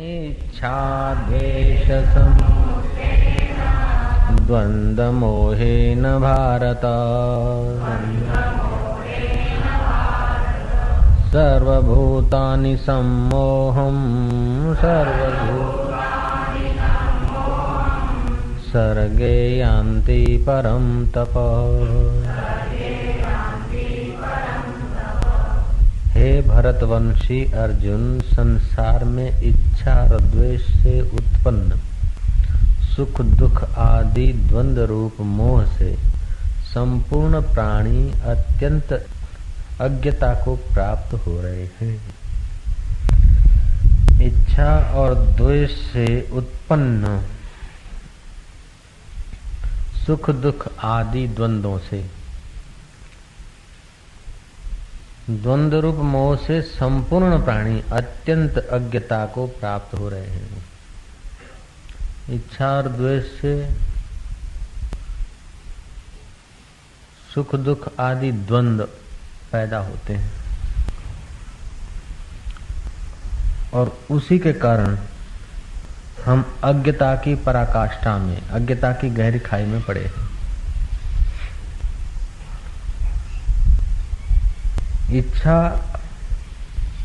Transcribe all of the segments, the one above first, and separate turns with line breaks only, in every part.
इच्छाद्वेषसं द्वन्द्वमोहेन भारत। सर्वभूतानि सम्मोहं सर्वभू सर्गे यान्ति परं तप। हे भरतवंशी अर्जुन, संसार में इच्छा और द्वेष से उत्पन्न, सुख दुख आदि द्वंद रूप मोह से संपूर्ण प्राणी अत्यंत अज्ञता को प्राप्त हो रहे हैं। इच्छा और द्वेष से उत्पन्न, सुख दुख आदि द्वंद्वों से द्वंद्व रूप मोह से संपूर्ण प्राणी अत्यंत अज्ञता को प्राप्त हो रहे हैं। इच्छा और द्वेष से सुख दुख आदि द्वंद्व पैदा होते हैं। और उसी के कारण हम अज्ञता की पराकाष्ठा में, अज्ञता की गहरी खाई में पड़े हैं। इच्छा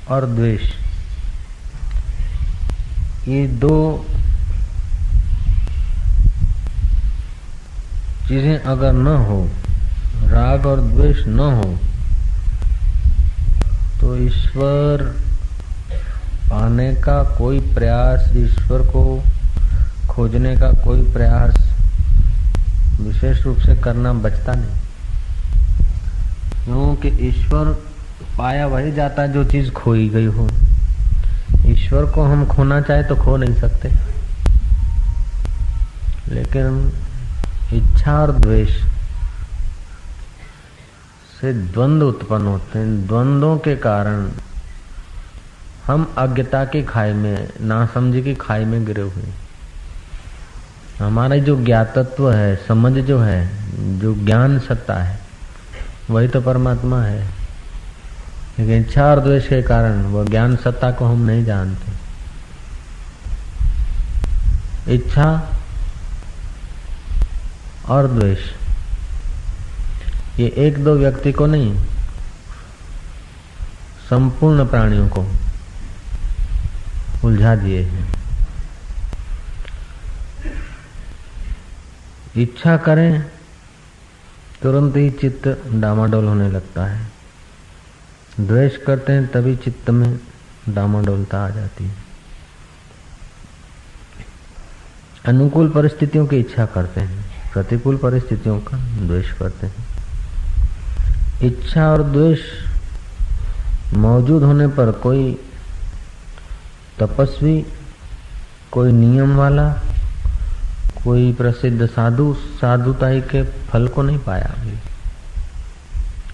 और द्वेष। ये दो चीज़ें अगर न हो, राग और द्वेष न हो तो ईश्वर पाने का कोई प्रयास, ईश्वर को खोजने का कोई प्रयास विशेष रूप से करना बचता नहीं। क्योंकि ईश्वर पाया वही जाता जो चीज़ खोई गई हो। ईश्वर को हम खोना चाहे तो खो नहीं सकते। लेकिन इच्छा और द्वेष से द्वंद्व उत्पन्न होते हैं। द्वंद्वों के कारण हम अज्ञता की खाई में, नासमझी की खाई में गिरे हुए हमारा जो ज्ञातत्व है, समझ जो है, जो ज्ञान सत्ता है, वही तो परमात्मा है। लेकिन इच्छा और द्वेष के कारण वह ज्ञान सत्ता को हम नहीं जानते। इच्छा और द्वेष, ये एक दो व्यक्ति को नहीं, संपूर्ण प्राणियों को उलझा दिए हैं। इच्छा करें, तुरंत ही चित्त डामाडोल होने लगता है। द्वेष करते हैं, तभी चित्त में डामाडोलता आ जाती है। अनुकूल परिस्थितियों की इच्छा करते हैं, प्रतिकूल परिस्थितियों का द्वेष करते हैं। इच्छा और द्वेष मौजूद होने पर कोई तपस्वी, कोई नियम वाला, कोई प्रसिद्ध साधु साधुताई के फल को नहीं पाया अभी।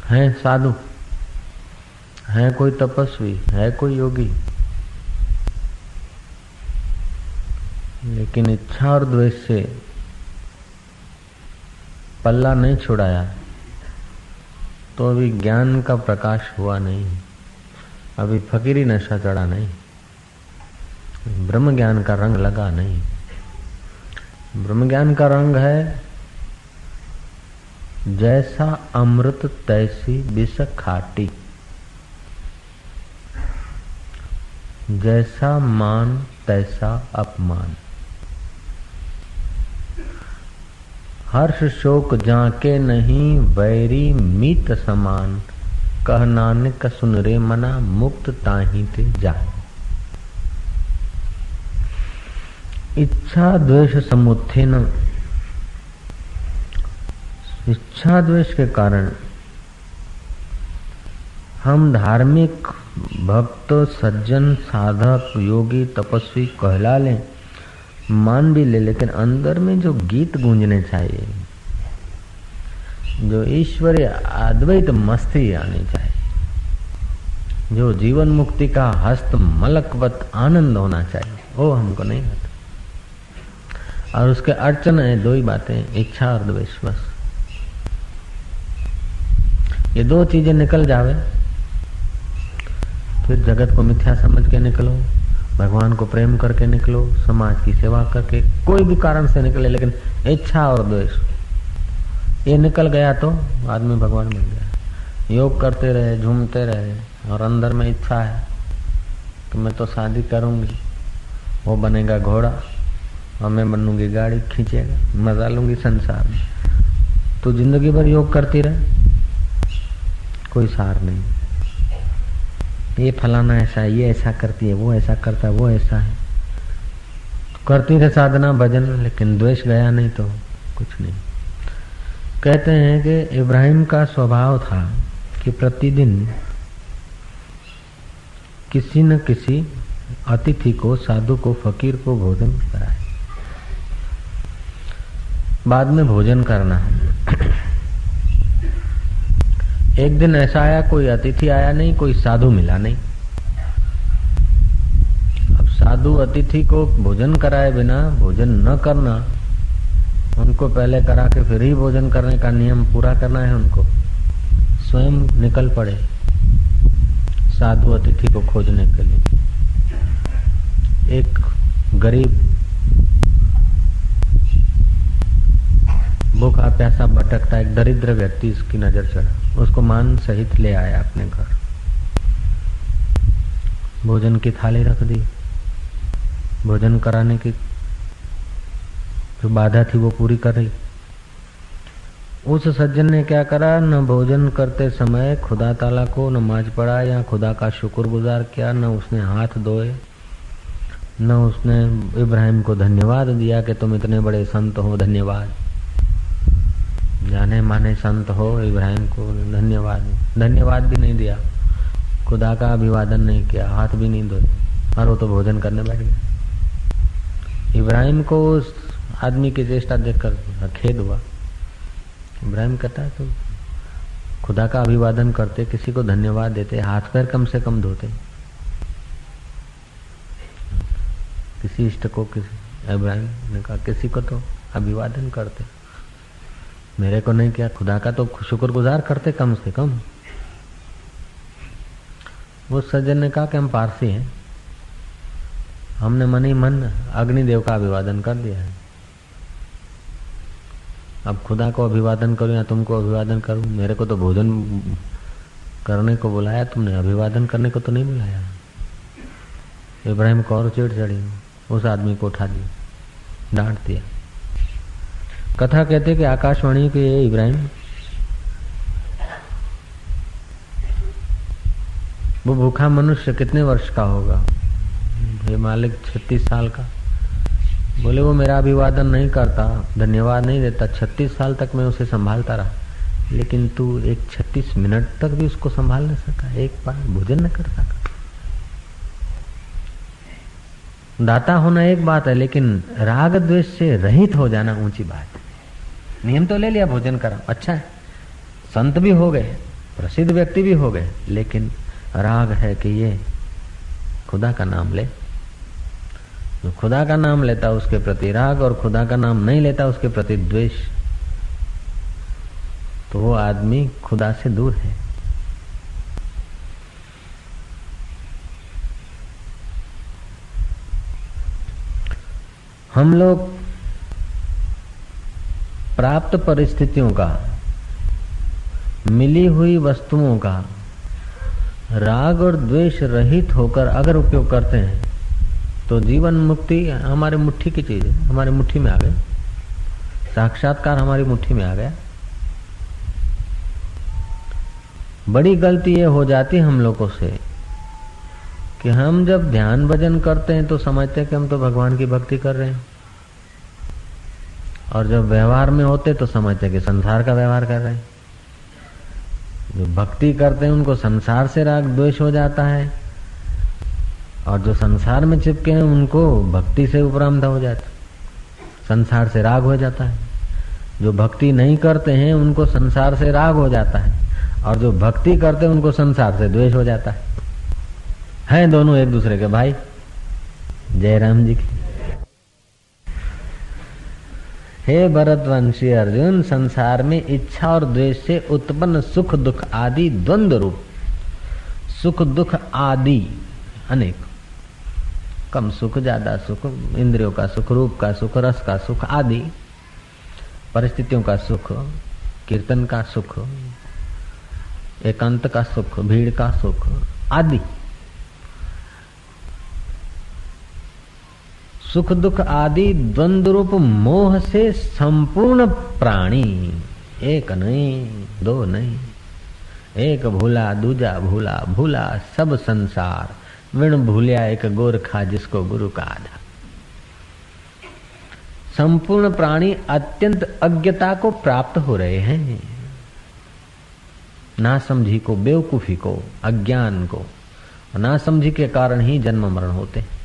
है साधु? है कोई तपस्वी, है कोई योगी। लेकिन इच्छा और द्वेष से पल्ला नहीं छुड़ाया तो अभी ज्ञान का प्रकाश हुआ नहीं, अभी फकीरी नशा चढ़ा नहीं, ब्रह्म ज्ञान का रंग लगा नहीं। ब्रह्म ज्ञान का रंग है, जैसा अमृत तैसी विष खाटी जैसा मान, तैसा अपमान। हर्ष शोक जाके नहीं, वैरी मीत समान। कह नानक सुन रे मना, मुक्त ताही ते जाए। इच्छा द्वेष समुत्थेन इच्छा द्वेष के कारण हम धार्मिक भक्त, सज्जन, साधक, योगी, तपस्वी कहला लें। मान भी ले, लेकिन अंदर में जो गीत गूंजने चाहिए, जो ईश्वरीय अद्वैत मस्ती आनी चाहिए, जो जीवन मुक्ति का हस्त मलकवत आनंद होना चाहिए, वो हमको नहीं होता और उसके अड़चन है, दो ही बातें, इच्छा और द्वेष ये दो चीज़ें निकल जावे। फिर जगत को मिथ्या समझ के निकलो, भगवान को प्रेम करके निकलो, समाज की सेवा करके कोई भी कारण से निकले, लेकिन इच्छा और द्वेष। ये निकल गया तो आदमी भगवान बन गया। योग करते रहे, झूमते रहे, और अंदर में इच्छा है कि मैं तो शादी करूँगी। वो बनेगा घोड़ा, और मैं बनूँगी गाड़ी, खींचेगा, मज़ा लूँगी संसार में। तो ज़िंदगी भर योग करती रहे, कोई सार नहीं। ये फलाना ऐसा है, ये ऐसा करती है, वो ऐसा करता है, वो ऐसा है। करती रहे साधना, भजन, लेकिन द्वेष गया नहीं तो कुछ नहीं। कहते हैं कि इब्राहिम का स्वभाव था कि प्रतिदिन किसी न किसी अतिथि को, साधु को, फकीर को भोजन कराए। बाद में भोजन करना एक दिन ऐसा आया, कोई अतिथि आया नहीं, कोई साधु मिला नहीं। अब साधु अतिथि को भोजन कराए बिना, भोजन न करना, उनको पहले करा के फिर ही भोजन करने का नियम पूरा करना है उनको। स्वयं निकल पड़े साधु अतिथि को खोजने के लिए। एक गरीब, भूखा प्यासा भटकता, एक दरिद्र व्यक्ति इसकी नज़र चढ़ा। उसको मान सहित ले आया अपने घर। भोजन की थाली रख दी। भोजन कराने की जो बाधा थी वो पूरी कर रही उस सज्जन ने क्या करा? न भोजन करते समय खुदा ताला को नमाज़ पढ़ा या खुदा का शुक्रगुजार किया, न उसने हाथ धोए, न उसने इब्राहिम को धन्यवाद दिया कि तुम इतने बड़े संत हो, धन्यवाद। जाने माने संत हो, इब्राहिम को धन्यवाद। धन्यवाद भी नहीं दिया। खुदा का अभिवादन नहीं किया, हाथ भी नहीं धोए और वो तो भोजन करने बैठ गया इब्राहिम को उस आदमी की चेष्टा देखकर खेद हुआ। इब्राहिम कहता है तो खुदा का अभिवादन करते, किसी को धन्यवाद देते, हाथ पैर कम से कम धोते। किसी इष्ट को किसी इब्राहिम ने कहा, किसी को तो अभिवादन करते। मेरे को नहीं किया, खुदा का तो शुक्रगुजार करते कम से कम। वो सज्जन ने कहा कि हम पारसी हैं। हमने मन ही मन अग्निदेव का अभिवादन कर दिया है। अब खुदा को अभिवादन करूँ या तुमको अभिवादन करूँ? मेरे को तो भोजन करने को बुलाया तुमने, अभिवादन करने को तो नहीं बुलाया। इब्राहिम को और चिड़ चढ़ी, उस आदमी को उठा दिया डांट दिया। कथा कहते कि आकाशवाणी के इब्राहिम, वो भूखा मनुष्य कितने वर्ष का होगा? ये मालिक छत्तीस साल का। बोले, वो मेरा अभिवादन नहीं करता, धन्यवाद नहीं देता। छत्तीस साल तक मैं उसे संभालता रहा। लेकिन तू एक छत्तीस मिनट तक भी उसको संभाल नहीं सका एक बार भोजन न कर सका। दाता होना एक बात है, लेकिन राग द्वेष से रहित हो जाना ऊँची बात है। नियम तो ले लिया, भोजन करा। अच्छा है। संत भी हो गए, प्रसिद्ध व्यक्ति भी हो गए, लेकिन राग है कि ये खुदा का नाम ले। जो खुदा का नाम लेता, उसके प्रति राग, और खुदा का नाम नहीं लेता, उसके प्रति द्वेष। तो वो आदमी खुदा से दूर है। हम लोग प्राप्त परिस्थितियों का, मिली हुई वस्तुओं का राग और द्वेष रहित होकर अगर उपयोग करते हैं तो जीवन मुक्ति हमारे मुट्ठी की चीज़ है, हमारे मुट्ठी में आ गए। साक्षात्कार हमारी मुट्ठी में आ गया। बड़ी गलती ये हो जाती हम लोगों से कि हम जब ध्यान भजन करते हैं तो समझते हैं कि हम तो भगवान की भक्ति कर रहे हैं। और जब व्यवहार में होते तो समझते हैं कि संसार का व्यवहार कर रहे हैं। जो भक्ति करते हैं, उनको संसार से राग द्वेष हो जाता है। और जो संसार में चिपके हैं, उनको भक्ति से उपरामता हो जाता संसार से राग हो जाता है। जो भक्ति नहीं करते हैं, उनको संसार से राग हो जाता है। और जो भक्ति करते हैं, उनको संसार से द्वेष हो जाता है। हैं दोनों एक दूसरे के भाई। जय राम जी की। हे भरतवंशी अर्जुन, संसार में इच्छा और द्वेष से उत्पन्न सुख, दुख आदि द्वंद्व रूप। सुख, दुख आदि अनेक। कम सुख, ज़्यादा सुख, इंद्रियों का सुख, रूप का सुख, रस का सुख आदि, परिस्थितियों का सुख, कीर्तन का सुख, एकांत का सुख, भीड़ का सुख आदि। सुख दुख आदि द्वंद रूप मोह से संपूर्ण प्राणी, एक नहीं, दो नहीं। एक भूला, दूजा भूला भूला सब संसार। विण भूलिया एक गोरखा जिसको गुरु का आधा संपूर्ण प्राणी अत्यंत अज्ञता को प्राप्त हो रहे हैं। ना समझी को, बेवकूफ़ी को, अज्ञान को ना समझी के कारण ही जन्म मरण होते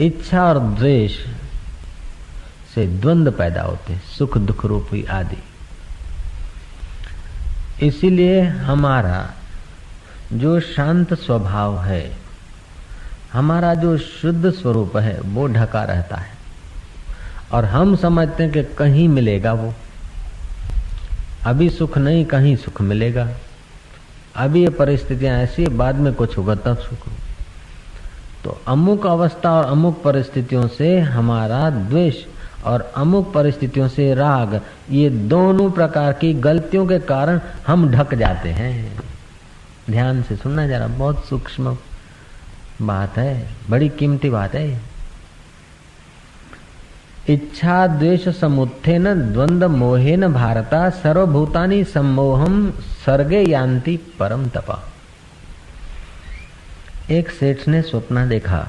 इच्छा और द्वेष से द्वंद पैदा होते, सुख दुख रूपी आदि। इसीलिए हमारा जो शांत स्वभाव है, हमारा जो शुद्ध स्वरूप है, वो ढका रहता है। और हम समझते हैं कि कहीं मिलेगा वो। अभी सुख नहीं, कहीं सुख मिलेगा। अभी ये परिस्थितियाँ ऐसी बाद में कुछ होगा, तब सुख तो अमुक अवस्था और अमुक परिस्थितियों से हमारा द्वेष और अमुक परिस्थितियों से राग, ये दोनों प्रकार की गलतियों के कारण हम ढक जाते हैं। ध्यान से सुनना जरा, बहुत सूक्ष्म बात है, बड़ी कीमती बात है। इच्छा द्वेष समुत्थेन द्वंद मोहेन भारता सर्वभूतानि सम्मोहम सर्गे यान्ति परम तपा। एक सेठ ने स्वप्न देखा।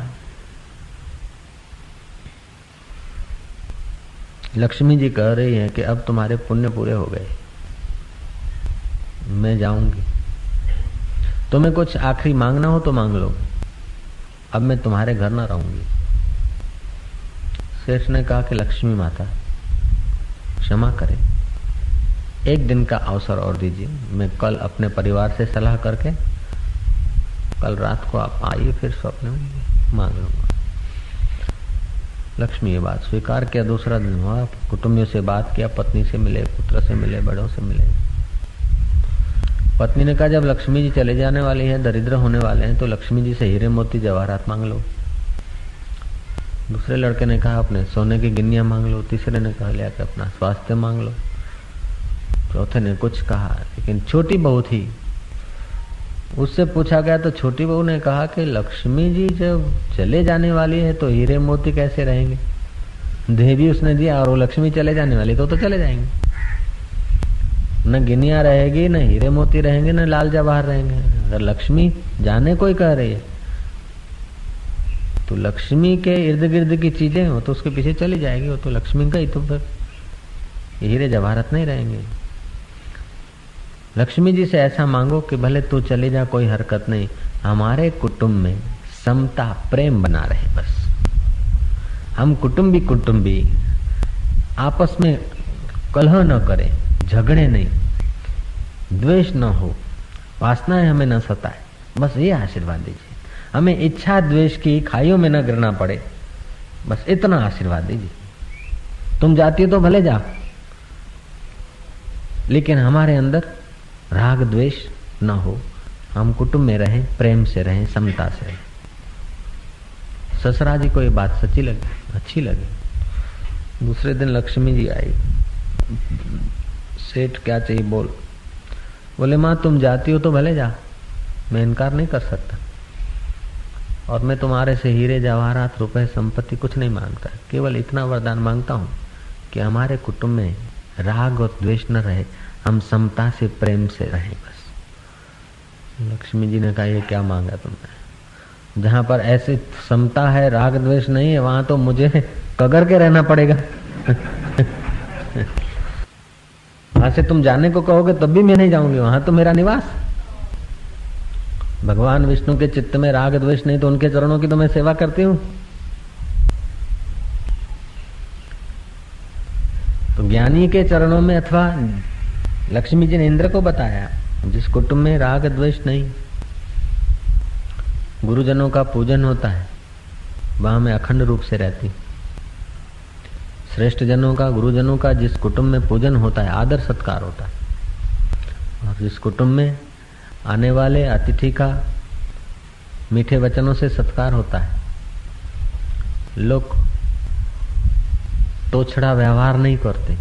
लक्ष्मी जी कह रही हैं कि अब तुम्हारे पुण्य पूरे हो गए। मैं जाऊँगी। तुम्हें कुछ आखिरी मांगना हो तो मांग लो। अब मैं तुम्हारे घर ना रहूँगी। सेठ ने कहा कि लक्ष्मी माता, क्षमा करें। एक दिन का अवसर और दीजिए। मैं कल अपने परिवार से सलाह करके कल रात को आप आइए, फिर स्वप्न में मांग लूँगा। लक्ष्मी, ये बात स्वीकार किया, दूसरा दिन हुआ। कुटुंबियों से बात किया, पत्नी से मिले, पुत्र से मिले, बड़ों से मिले। पत्नी ने कहा, जब लक्ष्मी जी चले जाने वाली हैं, दरिद्र होने वाले हैं तो लक्ष्मी जी से हीरे मोती जवाहरात मांग लो। दूसरे लड़के ने कहा, अपने सोने की गिन्नियाँ मांग लो। तीसरे ने कहा लिया कि अपना स्वास्थ्य मांग लो। चौथे ने कुछ कहा, लेकिन छोटी बहू थी उससे पूछा गया तो छोटी बहू ने कहा कि लक्ष्मी जी जब चले जाने वाली है तो हीरे मोती कैसे रहेंगे? देवी उसने दिया और वो लक्ष्मी चले जाने वाली तो तो चले जाएँगे। न गिनिया रहेगी, न हीरे मोती रहेंगे, न लाल जवाहर रहेंगे। अगर लक्ष्मी जाने को ही कह रही है तो लक्ष्मी के इर्द गिर्द की चीज़ें हो तो उसके पीछे चली जाएगी, वो तो लक्ष्मी का ही तो फिर। हीरे जवाहरत नहीं रहेंगे। लक्ष्मी जी से ऐसा मांगो कि भले तू चले जा, कोई हरकत नहीं। हमारे कुटुंब में समता, प्रेम बना रहे बस। हम कुटुंबी कुटुंबी, आपस में कलह न करें, झगड़े नहीं। द्वेष न हो, वासनाएँ हमें न सताए। बस ये आशीर्वाद दीजिए। हमें इच्छा द्वेष की खाइयों में न गिरना पड़े। बस इतना आशीर्वाद दीजिए। तुम जाती हो तो भले जा। लेकिन हमारे अंदर राग द्वेष न हो। हम कुटुंब में रहें, प्रेम से रहें, समता से रहें। ससरा जी को ये बात सच्ची लगी? अच्छी लगी। दूसरे दिन लक्ष्मी जी आई। सेठ, क्या चाहिए बोल? बोले, माँ, तुम जाती हो तो भले जा। मैं इनकार नहीं कर सकता। और मैं तुम्हारे से हीरे, जवाहरात, रुपए, संपत्ति कुछ नहीं माँगता। केवल इतना वरदान माँगता हूँ कि हमारे कुटुंब में राग और द्वेष न रहे। हम समता से प्रेम से रहें बस। लक्ष्मी जी ने कहा, ये क्या मांगा तुमने? जहाँ पर ऐसे समता है, राग द्वेष नहीं है, वहाँ तो मुझे कगर के रहना पड़ेगा। वहाँ से तुम जाने को कहोगे, तब भी मैं नहीं जाऊँगी, वहाँ तो मेरा निवास। भगवान विष्णु के चित्त में राग द्वेष नहीं तो उनके चरणों की तो मैं सेवा करती हूँ। तो ज्ञानी के चरणों में अथवा लक्ष्मी जी ने इंद्र को बताया जिस कुटुंब में राग द्वेष नहीं। गुरुजनों का पूजन होता है, वहाँ में अखंड रूप से रहती श्रेष्ठ जनों का, गुरुजनों का जिस कुटुंब में पूजन होता है, आदर सत्कार होता है। और जिस कुटुंब में आने वाले अतिथि का मीठे वचनों से सत्कार होता है, लोग तोछड़ा व्यवहार नहीं करते।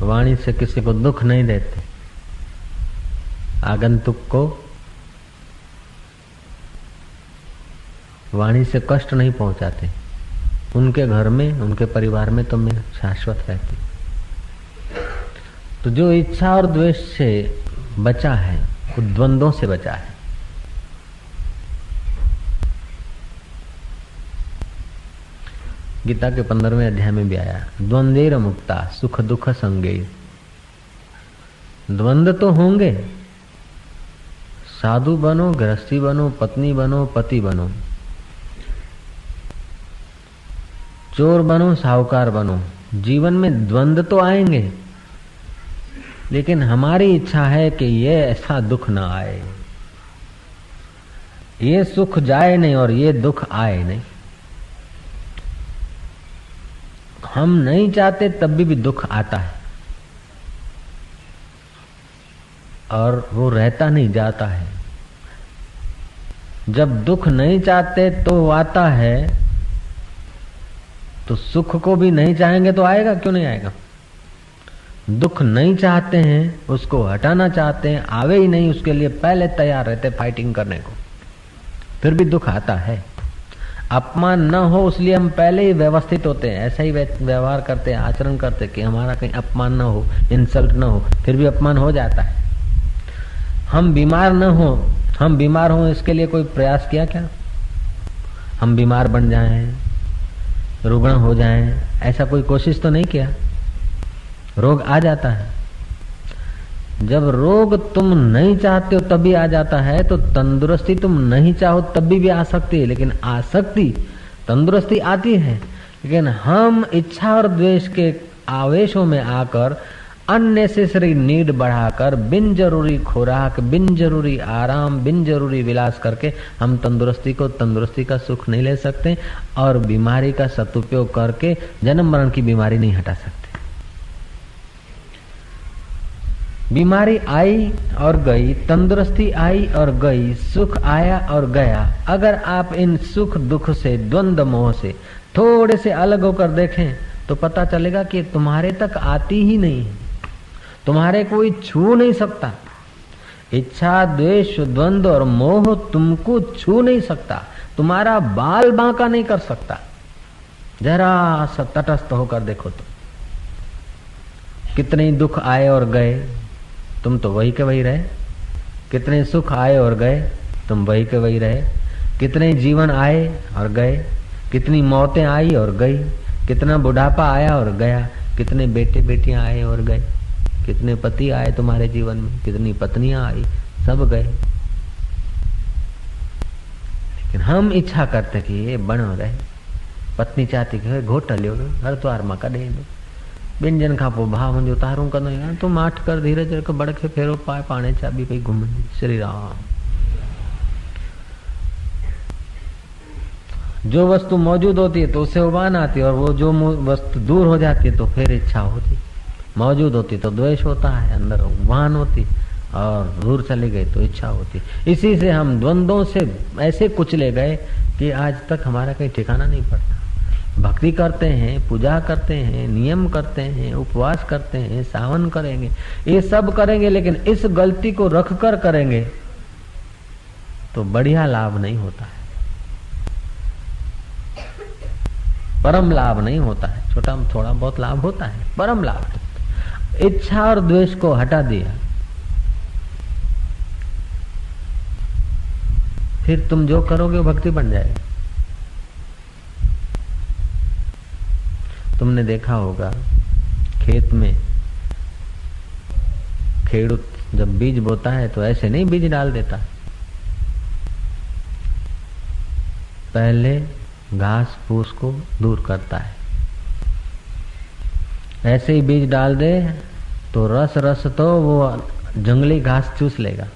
वाणी से किसी को दुख नहीं देते। आगंतुक को वाणी से कष्ट नहीं पहुंचाते। उनके घर में, उनके परिवार में तो मैं शाश्वत रहती। तो जो इच्छा और द्वेष से बचा है वो द्वंद्वों से बचा है गीता के पंद्रहवें अध्याय में भी आया, द्वंदेर मुक्ता, सुख दुख संगे। द्वंद तो होंगे। साधु बनो, गृहस्थी बनो, पत्नी बनो, पति बनो। चोर बनो, साहूकार बनो। जीवन में द्वंद तो आएँगे, लेकिन हमारी इच्छा है कि ये ऐसा दुख ना आए। ये सुख जाए नहीं और ये दुख आए नहीं। हम नहीं चाहते तब भी, भी दुख आता है। और वो रहता नहीं जाता है। जब दुख नहीं चाहते तो आता है। तो सुख को भी नहीं चाहेंगे तो आएगा क्यों नहीं आएगा? दुख नहीं चाहते हैं उसको हटाना चाहते हैं आवे ही नहीं उसके लिए पहले तैयार रहते फाइटिंग करने को। फिर भी दुख आता है। अपमान न हो, इसलिए हम पहले ही व्यवस्थित होते हैं। ऐसा ही व्यवहार करते हैं, आचरण करते हैं कि हमारा कहीं अपमान न हो इंसल्ट न हो, फिर भी अपमान हो जाता है। हम बीमार न हो, हम बीमार हों, इसके लिए कोई प्रयास किया क्या? हम बीमार बन जाएँ, रुग्ण हो जाएँ, ऐसा कोई कोशिश तो नहीं किया? रोग आ जाता है। जब रोग तुम नहीं चाहते हो तभी आ जाता है तो तंदुरुस्ती तुम नहीं चाहो तभी भी आ सकती है। लेकिन आसक्ति तंदुरुस्ती आती है। लेकिन हम इच्छा और द्वेष के आवेशों में आकर अननेसेसरी नीड बढ़ाकर बिन ज़रूरी खुराक बिन ज़रूरी आराम बिन ज़रूरी विलास करके हम तंदुरुस्ती को तंदुरुस्ती का सुख नहीं ले सकते और बीमारी का सदुपयोग करके जन्म मरण की बीमारी नहीं हटा सकते। बीमारी आई और गई, तंदुरुस्ती आई और गई, सुख आया और गया। अगर आप इन सुख दुख से, द्वंद मोह से थोड़े से अलग होकर देखें तो पता चलेगा कि तुम्हारे तक आती ही नहीं तुम्हारे कोई छू नहीं सकता। इच्छा, द्वेष, द्वंद और मोह तुमको छू नहीं सकता। तुम्हारा बाल बांका नहीं कर सकता। जरा सा तटस्थ होकर देखो तो। कितने दुख आए और गए तुम तो वही के वही रहे। कितने सुख आए और गए, तुम वही के वही रहे। कितने जीवन आए और गए, कितनी मौतें आई और गई। कितना बुढ़ापा आया और गया, कितने बेटे बेटियाँ आए और गए। कितने पति आए तुम्हारे जीवन में, कितनी पत्नियाँ आई, सब गए। लेकिन हम इच्छा करते कि ये बनो रहे। पत्नी चाहती कि घोट लियो हर द्वार में कॾहिं ॿिनि खां पोइ भाउ मुंहिंजो तारूं कंदो यार तूं माठ कर धीरज रख बड़ खे फेरो पाए पाणे चाबी पई घुमंदी श्री राम। जो वस्तु मौजूद होती है तो उससे उबान आती है, और वो जो वस्तु दूर हो जाती है तो फिर इच्छा होती मौजूद होती तो द्वेष होता है, अंदर उबान होती और दूर चली गई तो इच्छा होती इसी से हम द्वंद्वों से ऐसे कुचले गए कि आज तक हमारा कहीं ठिकाना नहीं पड़ता। भक्ति करते हैं, पूजा करते हैं, नियम करते हैं, उपवास करते हैं, सावन करेंगे, ये सब करेंगे, लेकिन इस गलती को रख कर करेंगे तो बढ़िया लाभ नहीं होता है। परम लाभ नहीं होता है, छोटा थोड़ा बहुत लाभ होता है, परम लाभ। इच्छा और द्वेष को हटा दिया। फिर तुम जो करोगे भक्ति बन जाएगी। तुमने देखा होगा, खेत में खेडूत जब बीज बोता है तो ऐसे नहीं बीज डाल देता। पहले घास फूस को दूर करता है। ऐसे ही बीज डाल दे तो रस रस तो वो जंगली घास चूस लेगा।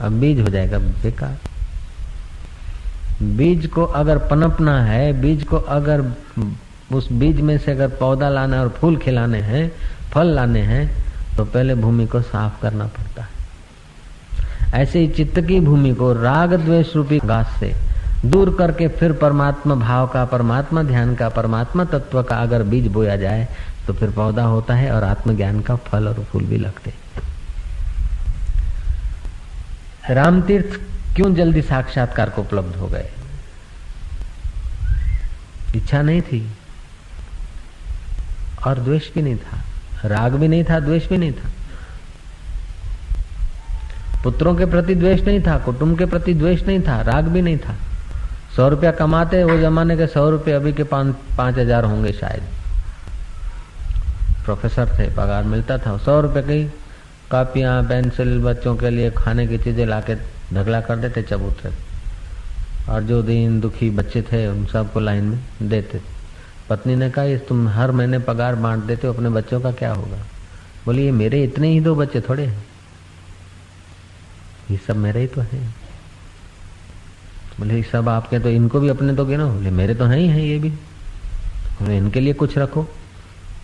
अब बीज हो जाएगा बेकार। बीज को अगर पनपना है, बीज को अगर उस बीज में से अगर पौधा लाना और फूल खिलाने हैं, फल लाने हैं तो पहले भूमि को साफ़ करना पड़ता है। ऐसे ही चित्त की भूमि को राग द्वेष रूपी घास से दूर करके फिर परमात्मा भाव का, परमात्मा ध्यान का, परमात्मा तत्व का अगर बीज बोया जाए तो फिर पौधा होता है और आत्मज्ञान का फल और फूल भी लगते राम तीर्थ क्यों जल्दी साक्षात्कार को उपलब्ध हो गए? इच्छा नहीं थी। और द्वेष भी नहीं था। राग भी नहीं था, द्वेष भी नहीं था। पुत्रों के प्रति द्वेष नहीं था, कुटुंब के प्रति द्वेष नहीं था, राग भी नहीं था। सौ रुपया कमाते, वो जमाने के सौ रुपये अभी के पाँच हज़ार होंगे शायद। प्रोफेसर थे, पगार मिलता था। सौ रुपये की कापियाँ, पेंसिल, बच्चों के लिए खाने की चीज़ें लाके ढगला कर देते चबूतरे। और जो दिन दुखी बच्चे थे, उन सबको लाइन में देते। पत्नी ने कहा तुम हर महीने पगार बांट देते हो, अपने बच्चों का क्या होगा? बोली, ये मेरे इतने ही दो बच्चे थोड़े हैं। ये सब मेरे ही तो है। बोले सब आपके तो इनको भी अपने तो गिनो बोले, मेरे तो हैं ही हैं, ये भी। बोले, इनके लिए कुछ रखो।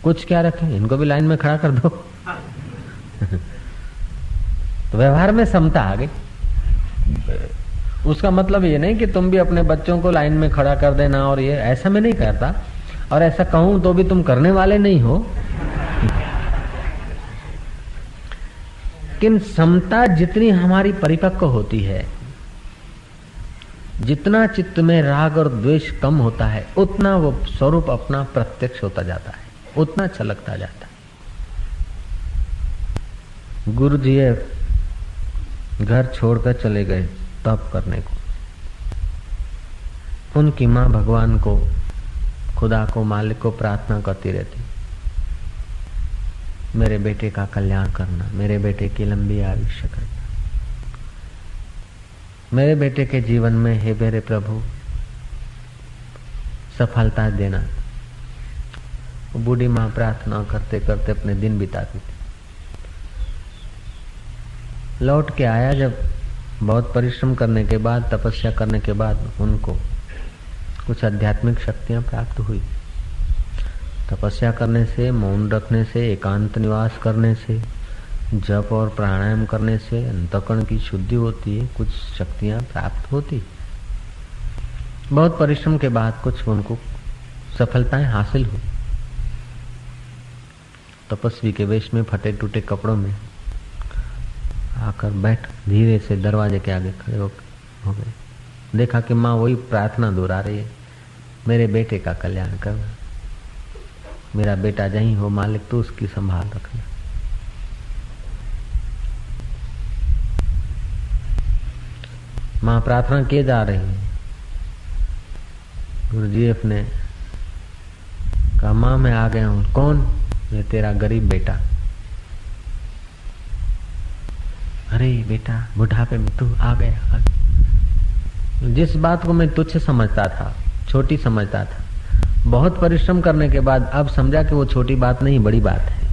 कुछ क्या रखें? इनको भी लाइन में खड़ा कर दो। तो व्यवहार में समता आ गई। उसका मतलब ये नहीं कि तुम भी अपने बच्चों को लाइन में खड़ा कर देना और ये ऐसा मैं नहीं करता। और ऐसा कहूँ तो भी तुम करने वाले नहीं हो। किन समता जितनी हमारी परिपक्व होती है, जितना चित्त में राग और द्वेष कम होता है, उतना वो स्वरूप अपना प्रत्यक्ष होता जाता है, उतना छलकता जाता है। गुरु जी घर छोड़कर चले गए तप करने को। उनकी माँ भगवान को खुदा को मालिक को प्रार्थना करती रहती। मेरे बेटे का कल्याण करना, मेरे बेटे की लंबी आयुष्य करना। मेरे बेटे के जीवन में, हे मेरे प्रभु, सफलता देना। बूढ़ी माँ प्रार्थना करते करते अपने दिन बिताती थी। लौट के आया जब बहुत परिश्रम करने के बाद, तपस्या करने के बाद उनको कुछ आध्यात्मिक शक्तियाँ प्राप्त हुई। तपस्या करने से, मौन रखने से, एकांत निवास करने से, जप और प्राणायाम करने से अंतकरण की शुद्धि होती है, कुछ शक्तियाँ प्राप्त होती। बहुत परिश्रम के बाद कुछ उनको सफलताएँ हासिल हुई। तपस्वी के वेश में फटे टूटे कपड़ों में आकर बैठ धीरे से दरवाजे के आगे खड़े हो गए। देखा कि माँ वही प्रार्थना दोहरा रही है। मेरे बेटे का कल्याण करना मेरा बेटा जही हो, मालिक तो उसकी संभाल रखना माँ प्रार्थना किए जा रही है। गुरु जी अपने कहा माँ मैं आ गया हूँ। कौन? ये तेरा गरीब बेटा। अरे बेटा, बुढ़ापे में तू आ गया। जिस बात को मैं तुच्छ समझता था छोटी समझता था। बहुत परिश्रम करने के बाद अब समझा कि वो छोटी बात नहीं, बड़ी बात है।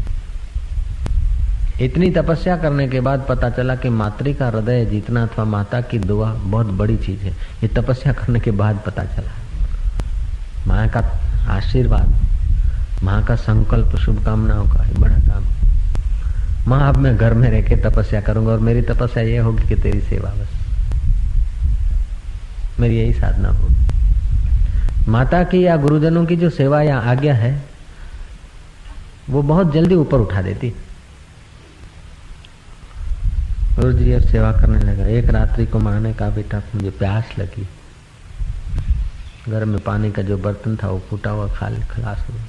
इतनी तपस्या करने के बाद पता चला कि मातृ का हृदय जीतना अथवा माता की दुआ बहुत बड़ी चीज़ है। ये तपस्या करने के बाद पता चला। माँ का आशीर्वाद, माँ का संकल्प, शुभकामनाओं का बड़ा काम माँ, अब मैं घर में रह के तपस्या करूँगा और मेरी तपस्या ये होगी कि तेरी सेवा बस। मेरी यही साधना होगी। माता की या गुरुजनों की जो सेवा या आज्ञा है, वो बहुत जल्दी ऊपर उठा देती। गुरु जी अब सेवा करने लगा। एक रात्रि को माने का बेटा, मुझे प्यास लगी। घर में पानी का जो बर्तन था, वो फूटा हुआ खाली, खलास हुआ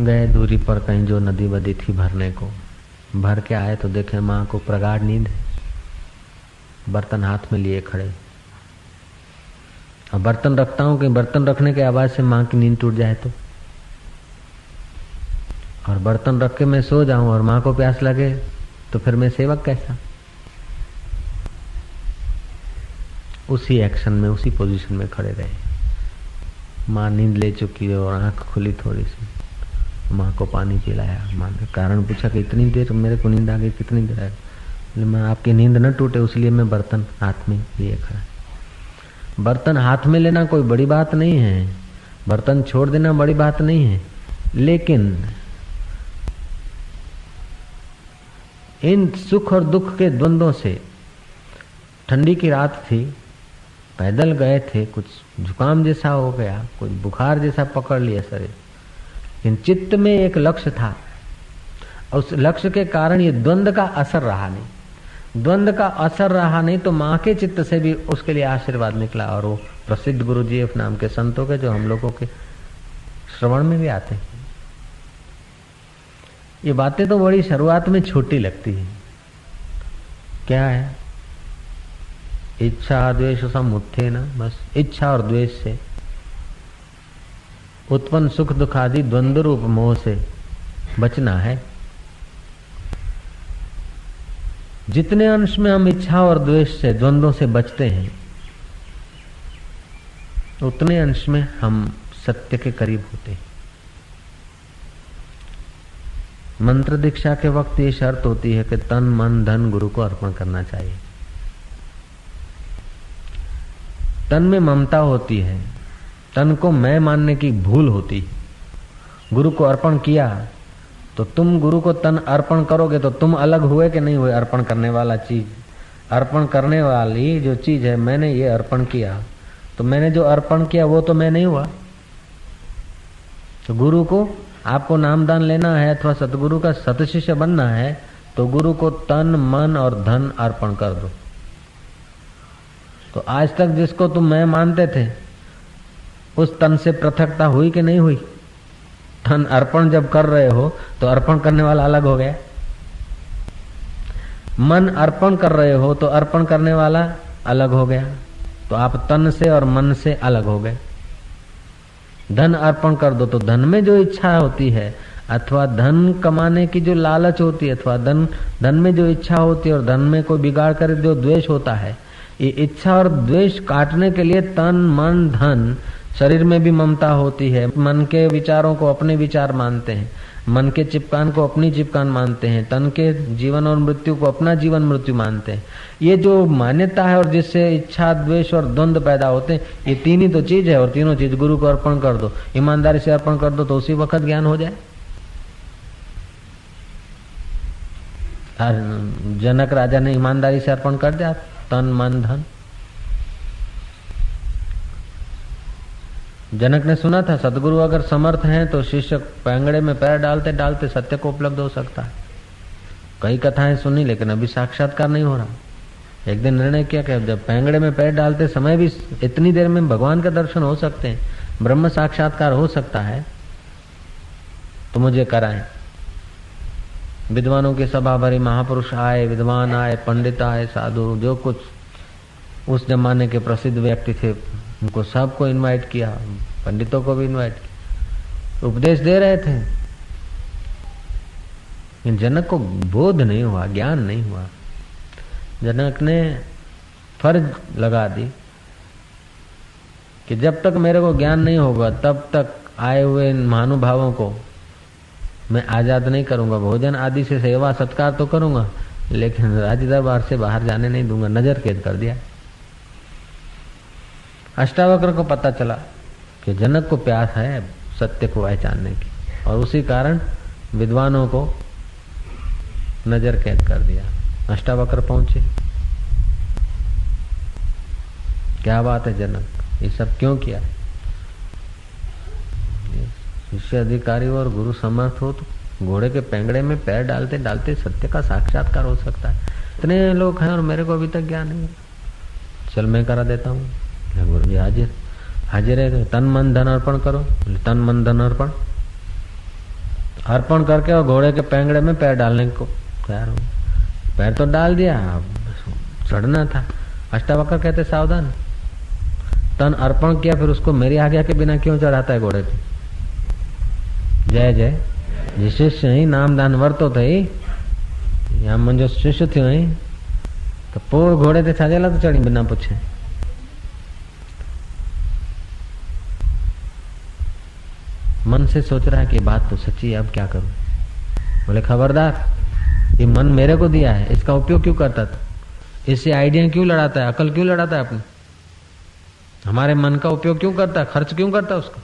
गए दूरी पर कहीं जो नदी वदी थी भरने को। भर के आए तो देखे माँ को प्रगाढ़ नींद बर्तन हाथ में लिए खड़े। अब बर्तन रखता हूँ कि बर्तन रखने के आवाज़ से माँ की नींद टूट जाए तो। और बर्तन रख के मैं सो जाऊँ और माँ को प्यास लगे तो फिर मैं सेवक कैसा? उसी एक्शन में, उसी पोजीशन में खड़े रहे। माँ नींद ले चुकी है और आँख खुली थोड़ी सी। माँ को पानी पिलाया। माँ ने कारण पूछा कि इतनी देर मेरे को नींद आ गई, कितनी देर? है मैं, आपकी नींद न टूटे इसलिए मैं बर्तन, हाथ में लिए खड़ा। बर्तन हाथ में लेना कोई बड़ी बात नहीं है। बर्तन छोड़ देना बड़ी बात नहीं है। लेकिन इन सुख और दुख के द्वंद्वों से ठंडी की रात थी, पैदल गए थे, कुछ जुकाम जैसा हो गया कुछ बुखार जैसा पकड़ लिया शरीर। लेकिन चित्त में एक लक्ष्य था उस लक्ष्य के कारण ये द्वंद्व का असर रहा नहीं। द्वंद्व का असर रहा नहीं तो माँ के चित्त से भी उसके लिए आशीर्वाद निकला और वो प्रसिद्ध गुरु जी नाम के संतों के, जो हम लोगों के श्रवण में भी आते हैं। ये बातें तो बड़ी शुरुआत में छोटी लगती है। क्या है? इच्छा द्वेष समुत्थे ना, बस इच्छा और द्वेष से। उत्पन्न सुख दुख आदि द्वंद्व रूप मोह से बचना है। जितने अंश में हम इच्छा और द्वेष से, द्वंद्वों से बचते हैं, उतने अंश में हम सत्य के करीब होते हैं। मंत्र दीक्षा के वक्त ये शर्त होती है कि तन, मन, धन, गुरु को अर्पण करना चाहिए। तन में ममता होती है, तन को मैं मानने की भूल होती। है गुरु को अर्पण किया तो तुम गुरु को तन अर्पण करोगे तो तुम अलग हुए कि नहीं हुए? अर्पण करने वाला चीज़। अर्पण करने वाली जो चीज़ है, मैंने ये अर्पण किया। तो मैंने जो अर्पण किया, वो तो मैं नहीं हुआ। तो गुरु को आपको नामदान लेना है अथवा सतगुरु का सतशिष्य बनना है तो गुरु को तन, मन और धन अर्पण कर दो। तो आज तक जिसको तुम मैं मानते थे, उस तन से पृथकता हुई कि नहीं हुई? धन अर्पण जब कर रहे हो तो अर्पण करने वाला अलग हो गया। मन अर्पण कर रहे हो तो अर्पण करने वाला अलग हो गया। तो आप तन से और मन से अलग हो गए। धन अर्पण कर दो तो धन में जो इच्छा होती है, अथवा धन कमाने की जो लालच होती है, अथवा धन धन में जो इच्छा होती है और धन में कोई बिगाड़ कर जो द्वेष होता है, ये इच्छा और द्वेष काटने के लिए तन, मन, धन शरीर में भी ममता होती है। मन के विचारों को अपने विचार मानते हैं। मन के चिपकान को अपनी चिपकान मानते हैं। तन के जीवन और मृत्यु को अपना जीवन मृत्यु मानते हैं। ये जो मान्यता है और जिससे इच्छा, द्वेष और द्वंद्व पैदा होते हैं, ये तीन ही तो चीज़ है और तीनों चीज़ गुरु को अर्पण कर दो। ईमानदारी से अर्पण कर दो तो उसी वक्त ज्ञान हो जाए। जनक राजा ने ईमानदारी से अर्पण कर दिया। तन, मन, धन। जनक ने सुना था, सदगुरु अगर समर्थ हैं तो शिष्य पैंगड़े में पैर डालते डालते सत्य को उपलब्ध हो सकता है। कई कथाएँ सुनी, लेकिन अभी साक्षात्कार नहीं हो रहा। एक दिन निर्णय किया कि जब पैंगड़े में पैर डालते समय भी इतनी देर में भगवान का दर्शन हो सकते हैं, ब्रह्म साक्षात्कार हो सकता है तो मुझे कराएँ। विद्वानों की सभा भरी महापुरुष आए, विद्वान आए, पंडित आए, साधु, जो कुछ उस जमाने के प्रसिद्ध व्यक्ति थे उनको सबको इनवाइट किया, पंडितों को भी इनवाइट किया। उपदेश दे रहे थे। जनक को बोध नहीं हुआ, ज्ञान नहीं हुआ। जनक ने फ़र्ज़ लगा दी कि जब तक मेरे को ज्ञान नहीं होगा, तब तक आए हुए इन महानुभावों को मैं आज़ाद नहीं करूँगा। भोजन आदि से सेवा सत्कार तो करूँगा, लेकिन राज दरबार से बाहर जाने नहीं दूँगा। नज़र कैद कर दिया। अष्टावक्र को पता चला कि जनक को प्यास है सत्य को पहचानने की। और उसी कारण विद्वानों को नज़र कैद कर दिया। अष्टावक्र पहुँचे। क्या बात है जनक? ये सब क्यों किया? शिष्य अधिकारी और गुरु समर्थ हो तो घोड़े के पेंगड़े में पैर डालते डालते सत्य का साक्षात्कार हो सकता है। इतने लोग हैं और मेरे को अभी तक ज्ञान नहीं चल मैं करा देता हूँ। गुरु जी हाजिर हाजिर है तन मन धन अर्पण करो तन मन धन अर्पण अर्पण करके और घोड़े के पैंगड़े में पैर डालने को तैयार हो पैर तो डाल दिया चढ़ना था अष्टावक्र कहते सावधान तन अर्पण किया फिर उसको मेरी आज्ञा के बिना क्यों चढ़ाता है घोड़े पे जय जय જે શિષ્ય અહીં નામદાન વર્તો થઈ આમ જો શિષ્ય થયો અહીં તો પોર ઘોડે તે સાજેલા તો ચડી बिना पूछे मन से सोच रहा है कि बात तो सच्ची है, अब क्या करूँ? बोले, खबरदार, ये मन मेरे को दिया है, इसका उपयोग क्यों करता था इससे आइडिया क्यों लड़ाता है, अकल क्यों लड़ाता है अपने? हमारे मन का उपयोग क्यों करता है, खर्च क्यों करता है उसको?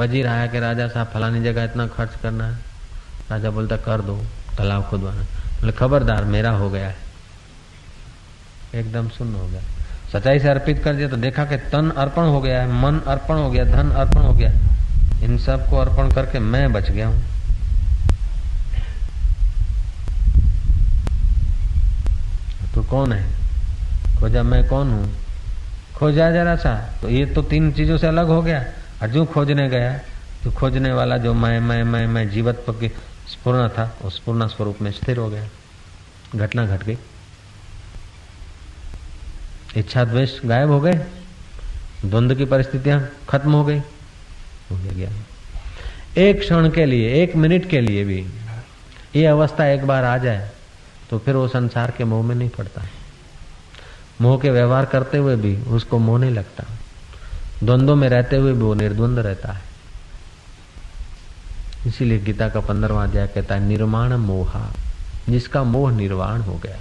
वज़ीर आया कि, राजा साहब, फलानी जगह इतना खर्च करना है, राजा बोलता, कर दो, तालाब खुदवाना बोले, खबरदार, मेरा हो गया है। एकदम सुन हो गया। सच्चाई से अर्पित कर दिया तो देखा कि तन अर्पण हो गया है, मन अर्पण हो गया, धन अर्पण हो गया इन सबको अर्पण करके मैं बच गया हूँ। तो कौन है? खोजा मैं कौन हूँ? खोजा जरा सा। तो ये तो तीन चीज़ों से अलग हो गया। और जो खोजने गया तो खोजने वाला जो मैं मैं मैं मैं जीवत्व की स्पूर्ण था उस पूर्ण स्वरूप में स्थिर हो गया। घटना घट गई। इच्छा द्वेष गायब हो गए, द्वंद्व की परिस्थितियाँ खत्म हो गई, हो गया एक क्षण के लिए, एक मिनट के लिए भी ये अवस्था एक बार आ जाए तो फिर वो संसार के मोह में नहीं पड़ता। मोह के व्यवहार करते हुए भी उसको मोह नहीं लगता। द्वंद्व में रहते हुए भी वो निर्द्वंद रहता है। इसीलिए गीता का पंद्रवा अध्याय कहता है निर्माण मोहा, जिसका मोह निर्वाण हो गया।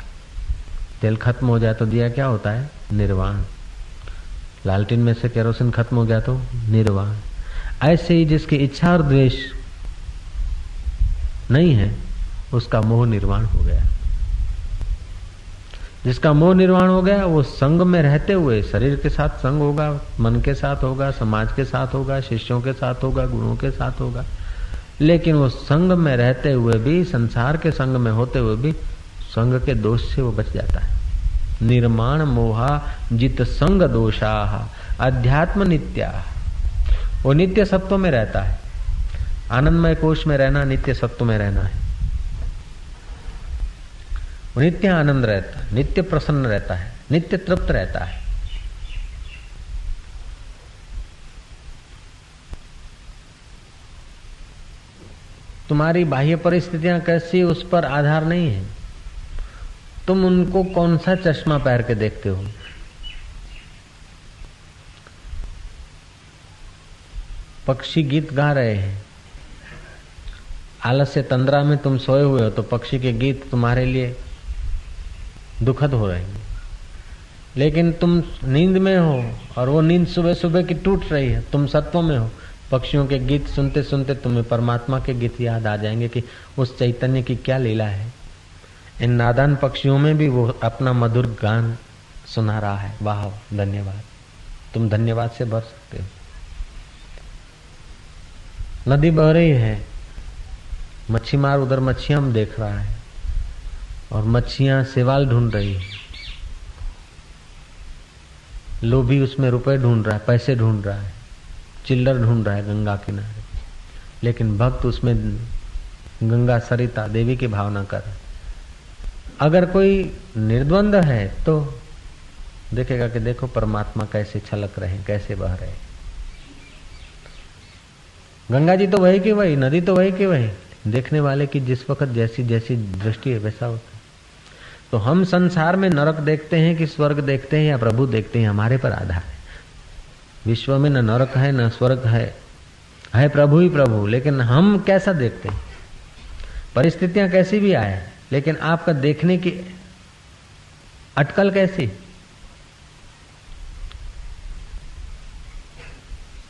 तेल खत्म हो जाए तो दिया क्या होता है? निर्वाण। लालटीन में से केरोसिन खत्म हो गया तो निर्वाण। ऐसे ही जिसकी इच्छा और द्वेष नहीं है, उसका मोह निर्वाण हो गया। जिसका मोह निर्वाण हो गया, वो संग में रहते हुए शरीर के साथ संग होगा, मन के साथ होगा, समाज के साथ होगा, शिष्यों के साथ होगा, गुरुओं के साथ होगा। लेकिन वो संग में रहते हुए भी, संसार के संग में होते हुए भी संग के दोष से वो बच जाता है। निर्माण मोहा जित संग दोषा, अध्यात्म नित्या। वो नित्य सत्व में रहता है। आनंदमय कोष में रहना नित्य सत्व में रहना है। वो नित्य आनंद रहता है नित्य प्रसन्न रहता है, नित्य तृप्त रहता है। तुम्हारी बाह्य परिस्थितियाँ कैसी, उस पर आधार नहीं है। तुम उनको कौन सा चश्मा पहन के देखते हो? पक्षी गीत गा रहे हैं। आलस्य तंद्रा में तुम सोए हुए हो तो पक्षी के गीत तुम्हारे लिए दुखद हो रहे हैं। लेकिन तुम नींद में हो, और वो नींद सुबह सुबह की टूट रही है। तुम सत्व में हो। पक्षियों के गीत सुनते सुनते तुम्हें परमात्मा के गीत याद आ जाएँगे कि उस चैतन्य की क्या लीला है। इन नादान पक्षियों में भी वो अपना मधुर गान सुना रहा है। वाह, धन्यवाद। तुम धन्यवाद से भर सकते हो। नदी बह रही है। मच्छी मार उधर मच्छियाँ देख रहा है और मच्छियाँ सेवाल ढूंढ रही है। लोभी उसमें रुपए ढूंढ रहा है, पैसे ढूंढ रहा है, चिल्लर ढूंढ रहा है गंगा किनारे। लेकिन भक्त उसमें गंगा सरिता देवी की भावना कर अगर कोई निर्द्वंद है तो देखेगा कि देखो परमात्मा कैसे छलक रहे हैं, कैसे बह रहे गंगा जी तो वही की वही, नदी तो वही की वही। देखने वाले की जिस वक्त जैसी जैसी दृष्टि है, वैसा होता है। तो हम संसार में नरक देखते हैं कि स्वर्ग देखते हैं या प्रभु देखते हैं, हमारे पर आधार है। विश्व में न नरक है, न स्वर्ग है। है प्रभु ही प्रभु, लेकिन हम कैसा देखते हैं? परिस्थितियाँ कैसी भी आए लेकिन आपका देखने की अटकल कैसी?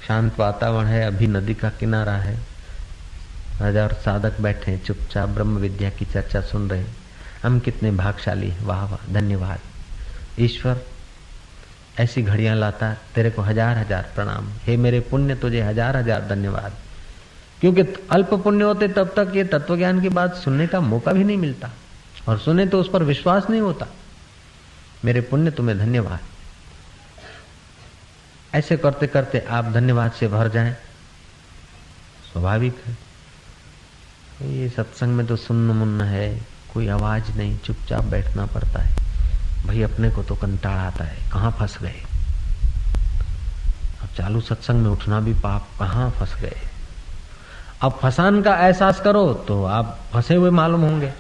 शांत वातावरण है, अभी नदी का किनारा है। हज़ार साधक बैठे हैं, चुपचाप ब्रह्म विद्या की चर्चा सुन रहे हैं। हम कितने भागशाली वाह वाह, धन्यवाद। ईश्वर, ऐसी घड़ियाँ लाता, तेरे को हज़ार हज़ार प्रणाम। हे मेरे पुण्य, तुझे हज़ार हज़ार धन्यवाद। क्योंकि अल्प पुण्य होते तब तक ये तत्व ज्ञान की बात सुनने का मौका भी नहीं मिलता। और सुने तो उस पर विश्वास नहीं होता। मेरे पुण्य तुम्हें धन्यवाद। ऐसे करते करते आप धन्यवाद से भर जाएँ। स्वाभाविक है। ये सत्संग में तो सुन्न मुन्न है। कोई आवाज़ नहीं, चुपचाप बैठना पड़ता है। भाई, अपने को तो कंटाळ आता है। कहाँ फंस गए? अब चालू सत्संग में उठना भी पाप कहाँ फंस गए? अब फसान का एहसास करो तो आप फंसे हुए मालूम होंगे।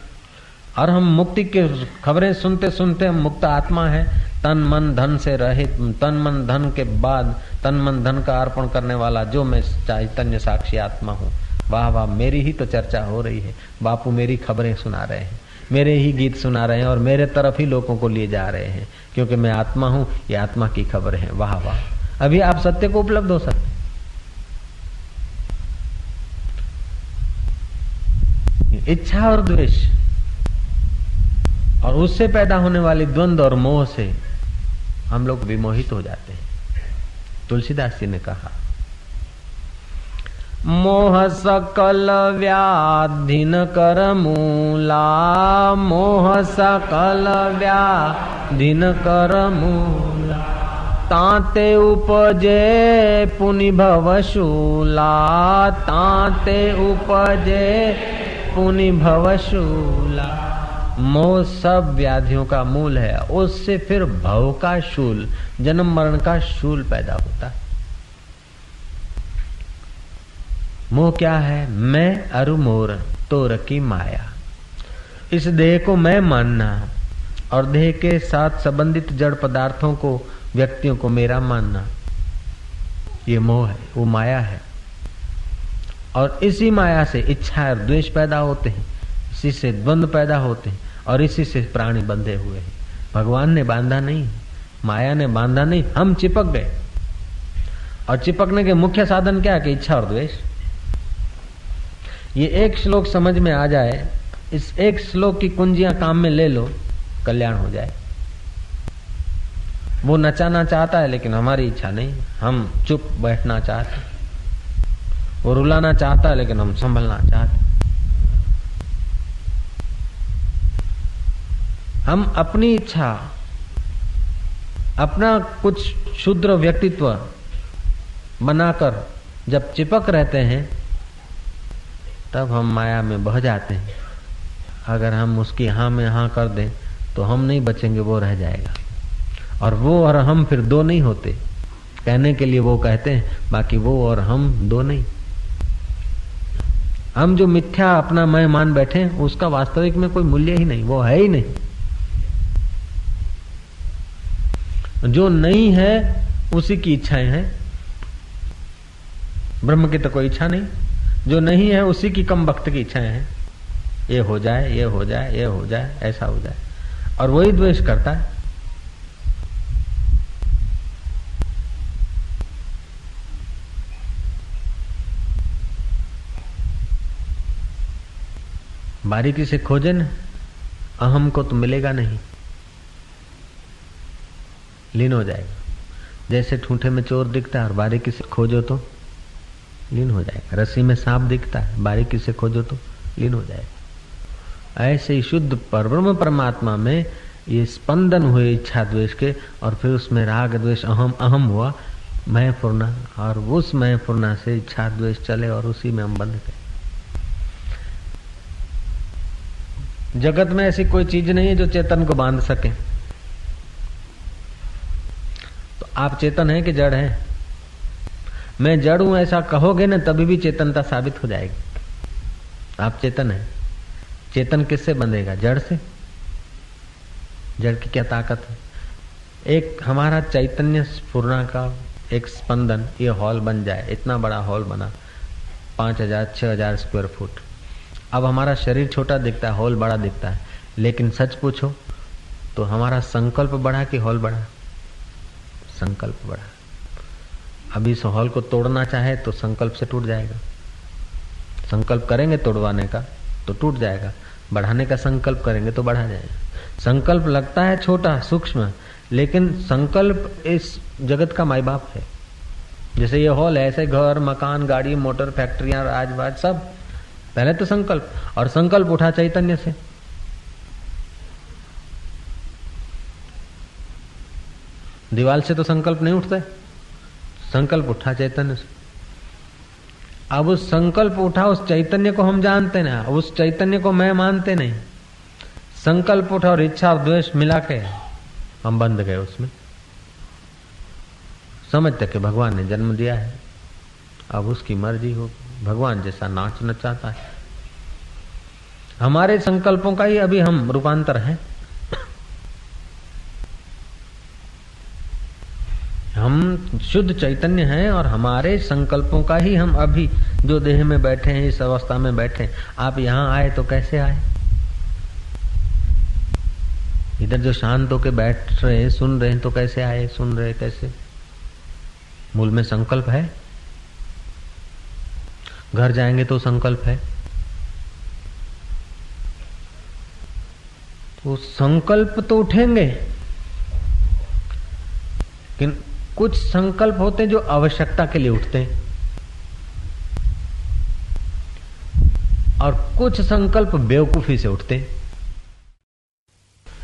और हम मुक्ति की खबरें सुनते सुनते हम मुक्त आत्मा है। तन, मन, धन से रहित, तन, मन, धन के बाद तन, मन, धन का अर्पण करने वाला जो मैं चैतन्य साक्षी आत्मा हूँ, वाह वाह, मेरी ही तो चर्चा हो रही है। बापू मेरी खबरें सुना रहे हैं, मेरे ही गीत सुना रहे हैं और मेरे तरफ़ ही लोगों को लिए जा रहे हैं, क्योंकि मैं आत्मा हूँ, ये आत्मा की खबर है। वाह वाह। अभी आप सत्य को उपलब्ध हो सकते इच्छा और द्वेष। और उससे पैदा होने वाली द्वंद्व और मोह से हम लोग विमोहित हो जाते हैं। तुलसीदास जी ने कहा, मोह सकल व्याधिन कर मूला, मोह सकल व्याधिन कर मूला। ताते उपजे पुनि भवशूला ताते उपजे पुनि भवशूला। मोह सब व्याधियों का मूल है, उससे फिर भव का शूल, जन्म मरण का शूल पैदा होता है। मोह क्या है? मैं अरु मोर, तोर की माया। इस देह को मैं मानना, और देह के साथ संबंधित जड़ पदार्थों को, व्यक्तियों को मेरा मानना। ये मोह है, वो माया है। और इसी माया से इच्छा और द्वेष पैदा होते हैं। इसी से द्वंद पैदा होते हैं और इसी से प्राणी बंधे हुए हैं। भगवान ने बांधा नहीं, माया ने बांधा नहीं, हम चिपक गए। और चिपकने के मुख्य साधन क्या है कि इच्छा और द्वेष? ये एक श्लोक समझ में आ जाए, इस एक श्लोक की कुंजियाँ काम में ले लो, कल्याण हो जाए। वो नचाना चाहता है, लेकिन हमारी इच्छा नहीं। हम चुप बैठना चाहते वो रुलाना चाहता है, लेकिन हम संभलना चाहते हम अपनी इच्छा, अपना कुछ शुद्र व्यक्तित्व बनाकर जब चिपक रहते हैं, तब हम माया में बह जाते हैं। अगर हम उसकी हाँ में हाँ कर दें तो हम नहीं बचेंगे, वो रह जाएगा। और वो और हम फिर दो नहीं होते। कहने के लिए वो कहते हैं, बाकी वो और हम दो नहीं। हम जो मिथ्या अपना मैं मान बैठे उसका वास्तविक में कोई मूल्य ही नहीं, वो है ही नहीं। जो नहीं है, उसी की इच्छाएँ हैं। ब्रह्म की तो कोई इच्छा नहीं। जो नहीं है, उसी की कम वक्त की इच्छाएँ हैं। ये हो जाए, ये हो जाए, ये हो जाए, ऐसा हो जाए। और वही द्वेष करता है। बारीकी से खोजे न, अहम को तो मिलेगा नहीं। लीन हो जाएगा। जैसे ठूठे में चोर दिखता है और बारीकी से खोजो तो लीन हो जाएगा। रस्सी में सांप दिखता है, बारीकी से खोजो तो लीन हो जाएगा। ऐसे ही शुद्ध परब्रह्म परमात्मा में ये स्पंदन हुए इच्छा द्वेष के और फिर उसमें राग द्वेष अहम अहम हुआ मैं पूर्णा और उस मैं पूर्णा से इच्छा द्वेष चले और उसी में हम बंध गए जगत में ऐसी कोई चीज़ नहीं है जो चेतन को बाँध सके। तो आप चेतन है कि जड़ है? मैं जड़ हूँ, ऐसा कहोगे ना, तभी भी चेतनता साबित हो जाएगी। आप चेतन है। चेतन किससे बंधेगा? जड़ से? जड़ की क्या ताकत है? एक हमारा चैतन्य स्फूर्णा का एक स्पंदन, ये हॉल बन जाए, इतना बड़ा हॉल बना, पाँच हज़ार, छह हज़ार स्क्वायर फुट। अब हमारा शरीर छोटा दिखता है, हॉल बड़ा दिखता है। लेकिन सच पूछो तो हमारा संकल्प बढ़ा कि हॉल बढ़ा संकल्प बढ़ा अभी इस हॉल को तोड़ना चाहे तो संकल्प से टूट जाएगा। संकल्प करेंगे तोड़वाने का तो टूट जाएगा। बढ़ाने का संकल्प करेंगे तो बढ़ा जाएगा। संकल्प लगता है छोटा, सूक्ष्म, लेकिन संकल्प इस जगत का माई बाप है। जैसे ये हॉल है, ऐसे घर, मकान, गाड़ी, मोटर, फैक्ट्रियाँ, राजबाज, सब। पहले तो संकल्प, और संकल्प उठा चैतन्य से। दीवाल से तो संकल्प नहीं उठता। संकल्प उठा चैतन्य से। अब उस संकल्प उठा, उस चैतन्य को हम जानते ना उस चैतन्य को मैं मानते नहीं। संकल्प उठा और इच्छा और द्वेष मिला के हम बंद गए उसमें। समझते कि भगवान ने जन्म दिया है। अब उसकी मर्ज़ी होगी। भगवान जैसा नाच नचाता है। हमारे संकल्पों का ही अभी हम रूपांतर हैं। हम शुद्ध चैतन्य हैं और हमारे संकल्पों का ही हम अभी जो देह में बैठे हैं, इस अवस्था में बैठे आप यहाँ आए तो कैसे आए? इधर जो शांत होके बैठ रहे हैं, सुन रहे हैं तो कैसे आए? सुन रहे कैसे? मूल में संकल्प है। घर जाएँगे तो संकल्प है। वो संकल्प तो उठेंगे कि कुछ संकल्प होते हैं जो आवश्यकता के लिए उठते हैं। और कुछ संकल्प बेवकूफ़ी से उठते हैं।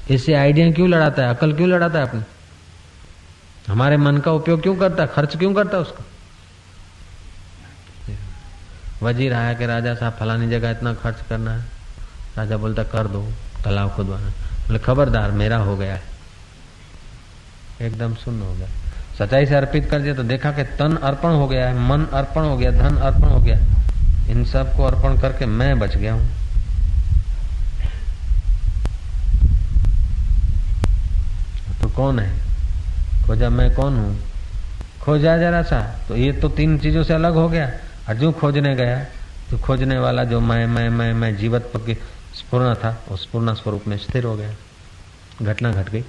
इससे आइडिया क्यों लड़ाता है? अकल क्यों लड़ाता है अपने? हमारे मन का उपयोग क्यों करता है? खर्च क्यों करता है उसका? वज़ीर आया कि राजा साहब, फलानी जगह इतना खर्च करना है। राजा बोलता, कर दो तालाब खुदवाना बोले, खबरदार, मेरा हो गया है। एकदम सुन्न हो गया। सच्चाई से अर्पित कर दिया तो देखा कि तन अर्पण हो गया है, मन अर्पण हो गया, धन अर्पण हो गया। इन सबको अर्पण करके मैं बच गया हूँ। तो कौन है? खोजा, मैं कौन हूँ? खोजा जरा सा। तो ये तो तीन चीज़ों से अलग हो गया। और जो खोजने गया तो खोजने वाला जो मैं मैं मैं मैं जीवत की स्पूर्ण था, वो स्पूर्ण स्वरूप में स्थिर हो गया। घटना घट गई।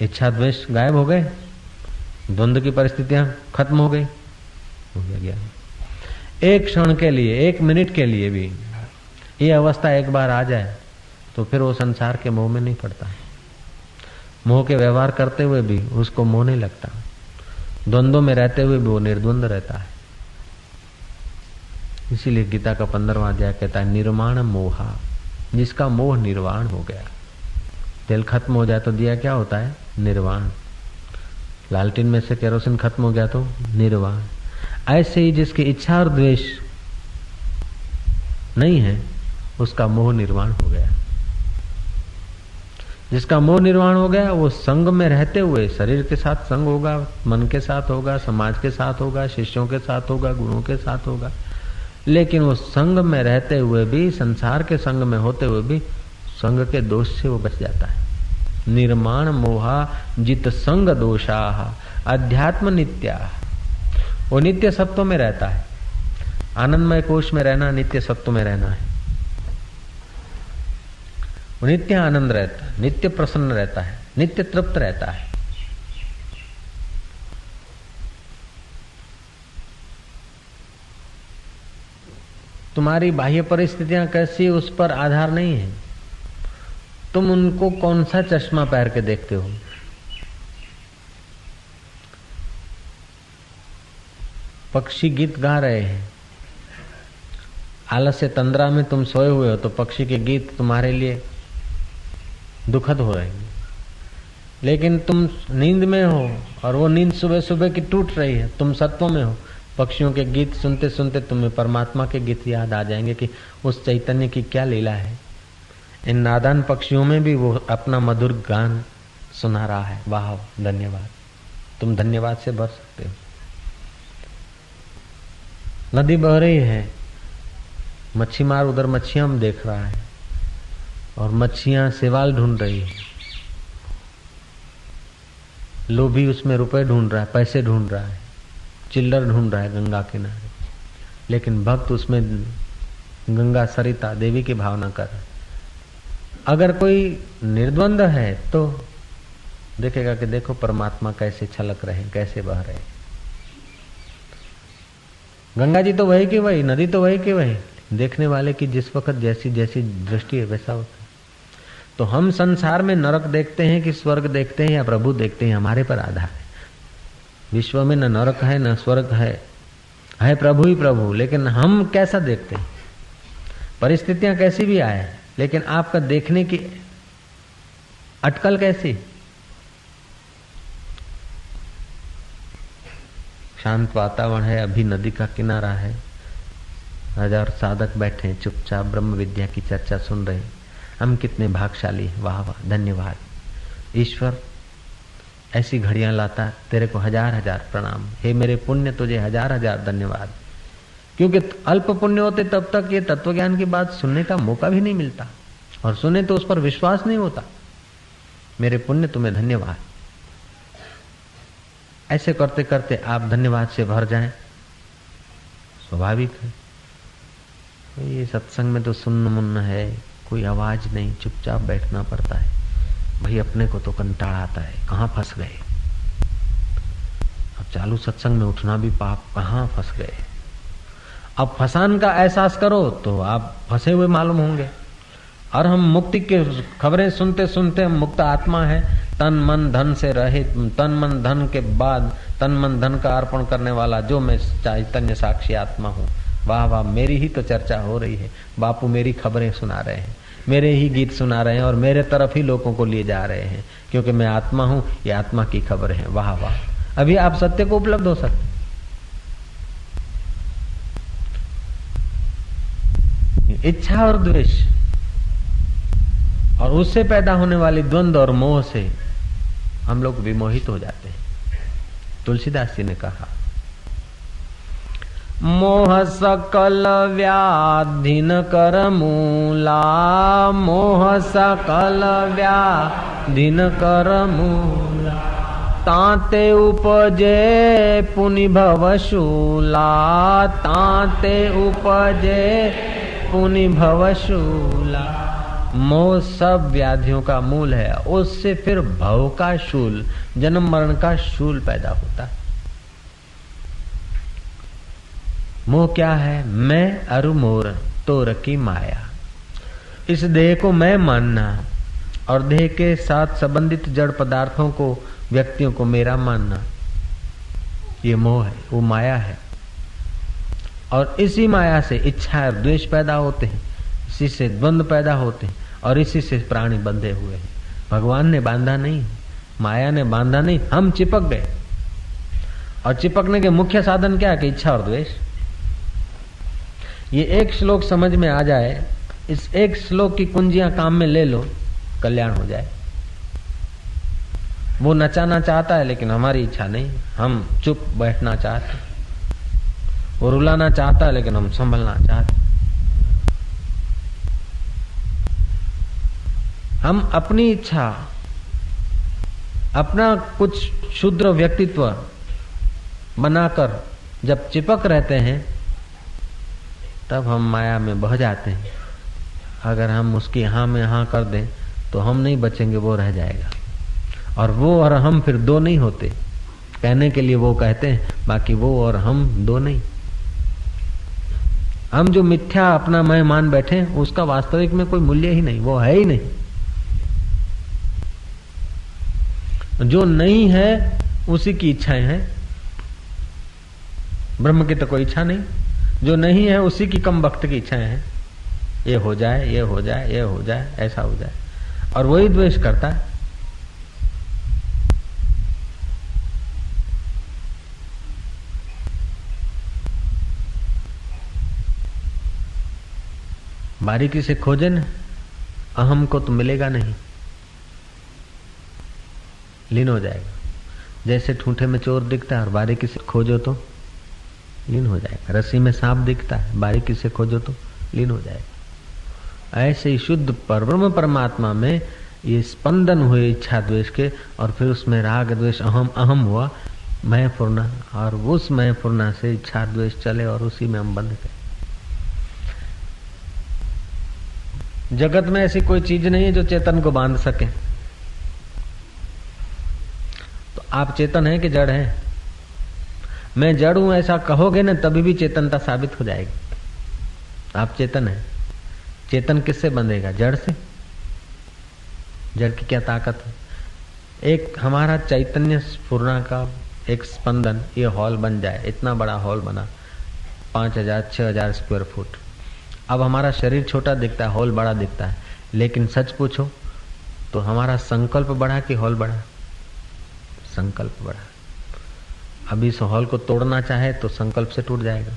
इच्छा द्वेष गायब हो गए। द्वंद्व की परिस्थितियाँ खत्म हो गई। हो गया एक क्षण के लिए, एक मिनट के लिए भी ये अवस्था एक बार आ जाए तो फिर वो संसार के मोह में नहीं पड़ता। मोह के व्यवहार करते हुए भी उसको मोह नहीं लगता। द्वंद्व में रहते हुए भी वो निर्द्वंद रहता है। इसीलिए गीता का पंद्रवा अध्याय कहता है निर्माण मोहा। जिसका मोह निर्वाण हो गया। तेल खत्म हो जाए तो दिया क्या होता है? निर्वाण। लालटीन में से केरोसिन खत्म हो गया तो निर्वाण। ऐसे ही जिसकी इच्छा और द्वेष नहीं है, उसका मोह निर्वाण हो गया। जिसका मोह निर्वाण हो गया, वो संग में रहते हुए शरीर के साथ संग होगा, मन के साथ होगा, समाज के साथ होगा, शिष्यों के साथ होगा, गुरुओं के साथ होगा। लेकिन वो संग में रहते हुए भी, संसार के संग में होते हुए भी, संग के दोष से वो बच जाता है। निर्माण मोहा, जित संग दोषा, अध्यात्म नित्या। वो नित्य सत्व में रहता है। आनंदमय कोष में रहना, नित्य सत्व में रहना है। वो नित्य आनंद रहता है, नित्य प्रसन्न रहता है, नित्य तृप्त रहता है। तुम्हारी बाह्य परिस्थितियाँ कैसी, उस पर आधार नहीं है। तुम उनको कौन सा चश्मा पहन के देखते हो? पक्षी गीत गा रहे हैं। आलस्य तंद्रा में तुम सोए हुए हो तो पक्षी के गीत तुम्हारे लिए दुखद हो रहे हैं। लेकिन तुम नींद में हो और वो नींद सुबह सुबह की टूट रही है। तुम सत्व में हो। पक्षियों के गीत सुनते सुनते तुम्हें परमात्मा के गीत याद आ जाएँगे कि उस चैतन्य की क्या लीला है। इन नादान पक्षियों में भी वो अपना मधुर गान सुना रहा है। वाह, धन्यवाद। तुम धन्यवाद से भर सकते हो। नदी बह रही है। मच्छी मार उधर मच्छियाँ देख रहा है। और मच्छियाँ सेवाल ढूंढ रही है। लोभी उसमें रुपए ढूंढ रहा है, पैसे ढूंढ रहा है, चिल्लर ढूंढ रहा है गंगा किनारे। लेकिन भक्त उसमें गंगा सरिता देवी की भावना कर अगर कोई निर्द्वंद है तो देखेगा कि देखो परमात्मा कैसे छलक रहे कैसे बह रहे गंगा जी तो वही की वही, नदी तो वही की वही। देखने वाले की जिस वक्त जैसी जैसी दृष्टि है, वैसा होता है। तो हम संसार में नरक देखते हैं कि स्वर्ग देखते हैं या प्रभु देखते हैं, हमारे पर आधार है। विश्व में न नरक है, न स्वर्ग है। है प्रभु ही प्रभु, लेकिन हम कैसा देखते हैं? परिस्थितियाँ कैसी भी आए, लेकिन आपका देखने की अटकल कैसी? शांत वातावरण है, अभी नदी का किनारा है। हज़ार साधक बैठे हैं, चुपचाप ब्रह्म विद्या की चर्चा सुन रहे हम कितने भागशाली हैं। वाह वाह, धन्यवाद। ईश्वर, ऐसी घड़ियाँ लाता, तेरे को हज़ार हज़ार प्रणाम। हे मेरे पुण्य, तुझे हज़ार हज़ार धन्यवाद। क्योंकि अल्प पुण्य होते, तब तक ये तत्व ज्ञान की बात सुनने का मौका भी नहीं मिलता। और सुने तो उस पर विश्वास नहीं होता। मेरे पुण्य, तुम्हें धन्यवाद। ऐसे करते करते आप धन्यवाद से भर जाएँ। स्वाभाविक है। ये सत्संग में तो सुन्न मुन्न है। कोई आवाज़ नहीं, चुपचाप बैठना पड़ता है। भाई, अपने को तो कंटाड़ा आता है। कहाँ फंस गए? अब चालू सत्संग में उठना भी पाप। कहाँ फंस गए? अब फसान का एहसास करो तो आप फंसे हुए मालूम होंगे। और हम मुक्ति के खबरें सुनते सुनते हम मुक्त आत्मा है। तन, मन, धन से रहित, तन, मन, धन के बाद तन, मन, धन का अर्पण करने वाला जो मैं चैतन्य साक्षी आत्मा हूँ। वाह वाह, मेरी ही तो चर्चा हो रही है। बापू मेरी खबरें सुना रहे हैं। मेरे ही गीत सुना रहे हैं और मेरे तरफ़ ही लोगों को लिए जा रहे हैं। क्योंकि मैं आत्मा हूँ, ये आत्मा की खबर है। वाह वाह। अभी आप सत्य को उपलब्ध हो सकते इच्छा और द्वेष और उससे पैदा होने वाली द्वंद्व और मोह से हम लोग विमोहित हो जाते हैं। तुलसीदास जी ने कहा मोह सकल व्याधिन कर मूला। मोह सकल व्याधिन कर मूला। ताते उपजे पुनि भवशूला ताते उपजे पुनि भवशूला मोह सब व्याधियों का मूल है। उससे फिर भव का शूल, जन्म मरण का शूल पैदा होता है। मोह क्या है? मैं अरु मोर तोर की माया। इस देह को मैं मानना, और देह के साथ संबंधित जड़ पदार्थों को, व्यक्तियों को मेरा मानना। ये मोह है, वो माया है। और इसी माया से इच्छा और द्वेष पैदा होते हैं, इसी से द्वंद्व पैदा होते हैं, और इसी से प्राणी बंधे हुए हैं। भगवान ने बांधा नहीं, माया ने बांधा नहीं, हम चिपक गए। और चिपकने के मुख्य साधन क्या है? कि इच्छा और द्वेष। ये एक श्लोक समझ में आ जाए, इस एक श्लोक की कुंजियाँ काम में ले लो, कल्याण हो जाए। वो नचाना चाहता है, लेकिन हमारी इच्छा नहीं। हम चुप बैठना चाहते वो रुलाना चाहता है, लेकिन हम संभलना चाहते हम अपनी इच्छा, अपना कुछ शुद्र व्यक्तित्व बनाकर जब चिपक रहते हैं तब हम माया में बह जाते हैं। अगर हम उसकी हाँ में हाँ कर दें तो हम नहीं बचेंगे, वो रह जाएगा। और वो और हम फिर दो नहीं होते। कहने के लिए वो कहते हैं, बाकी वो और हम दो नहीं। हम जो मिथ्या अपना मैं मान बैठे उसका वास्तविक में कोई मूल्य ही नहीं, वो है ही नहीं। जो नहीं है, उसी की इच्छाएँ हैं। ब्रह्म की तो कोई इच्छा नहीं। जो नहीं है, उसी की कम वक्त की इच्छाएँ हैं। ये हो जाए, ये हो जाए, ये हो जाए, ऐसा हो जाए। और वही द्वेष करता है। बारीकी से खोजे न अहम को तो मिलेगा नहीं। लीन हो जाएगा। जैसे ठूठे में चोर दिखता है और बारीकी से खोजो तो। लीन हो जाएगा। रस्सी में सांप दिखता है, बारीकी से खोजो तो लीन हो जाएगा। ऐसे ही शुद्ध परब्रह्म परमात्मा में ये स्पंदन हुए इच्छा द्वेष के, और फिर उसमें राग द्वेष, अहम अहम हुआ मैं पूर्णा और उस मैं पूर्णा से इच्छा द्वेष चले और उसी में हम बंद गए जगत में ऐसी कोई चीज़ नहीं है जो चेतन को बाँध सके। तो आप चेतन है कि जड़ है? मैं जड़ हूँ ऐसा कहोगे ना, तभी भी चेतनता साबित हो जाएगी। आप चेतन है। चेतन किससे बंधेगा? जड़ से? जड़ की क्या ताकत है? एक हमारा चैतन्य स्फूर्णा का एक स्पंदन, ये हॉल बन जाए। इतना बड़ा हॉल बना, पाँच हज़ार, छह हज़ार स्क्वायर फुट। अब हमारा शरीर छोटा दिखता है, हॉल बड़ा दिखता है। लेकिन सच पूछो तो हमारा संकल्प बढ़ा कि हॉल बढ़ा संकल्प बढ़ा अभी इस हॉल को तोड़ना चाहे तो संकल्प से टूट जाएगा।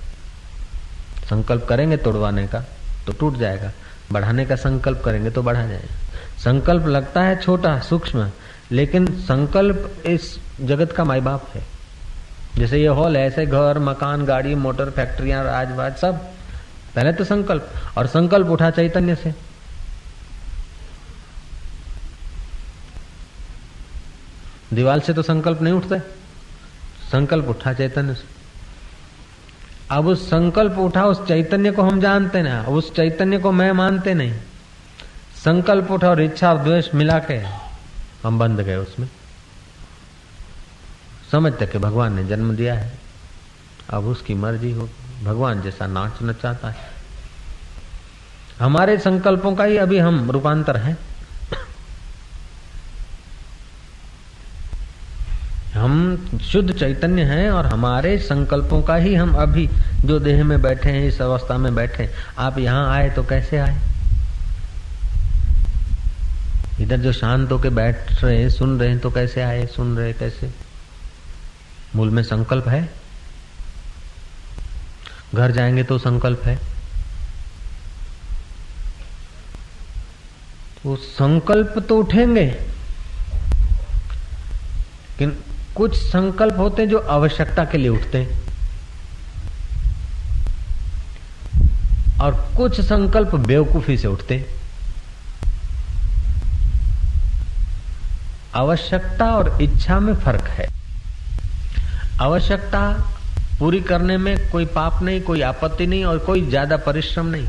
संकल्प करेंगे तोड़वाने का तो टूट जाएगा। बढ़ाने का संकल्प करेंगे तो बढ़ा जाएगा। संकल्प लगता है छोटा, सूक्ष्म, लेकिन संकल्प इस जगत का माई बाप है। जैसे ये हॉल है, ऐसे घर, मकान, गाड़ी, मोटर, फैक्ट्रियाँ, राजवाज, सब। पहले तो संकल्प, और संकल्प उठा चैतन्य से। दीवाल से तो संकल्प नहीं उठता। संकल्प उठा चैतन्य से। अब उस संकल्प उठा, उस चैतन्य को हम जानते ना, अब उस चैतन्य को मैं मानते नहीं। संकल्प उठा और इच्छा और द्वेष मिला के हम बंद गए उसमें। समझते कि भगवान ने जन्म दिया है। अब उसकी मर्ज़ी हो, भगवान जैसा नाच नचाता है। हमारे संकल्पों का ही अभी हम रूपांतर हैं। हम शुद्ध चैतन्य हैं और हमारे संकल्पों का ही हम अभी जो देह में बैठे हैं, इस अवस्था में बैठे आप यहाँ आए तो कैसे आए? इधर जो शांत होके बैठ रहे हैं, सुन रहे हैं तो कैसे आए? सुन रहे कैसे? मूल में संकल्प है? घर जाएँगे तो संकल्प है? तो संकल्प तो उठेंगे कुछ संकल्प होते हैं जो आवश्यकता के लिए उठते हैं। और कुछ संकल्प बेवकूफ़ी से उठते हैं। आवश्यकता और इच्छा में फ़र्क है। आवश्यकता पूरी करने में कोई पाप नहीं, कोई आपत्ति नहीं और कोई ज़्यादा परिश्रम नहीं।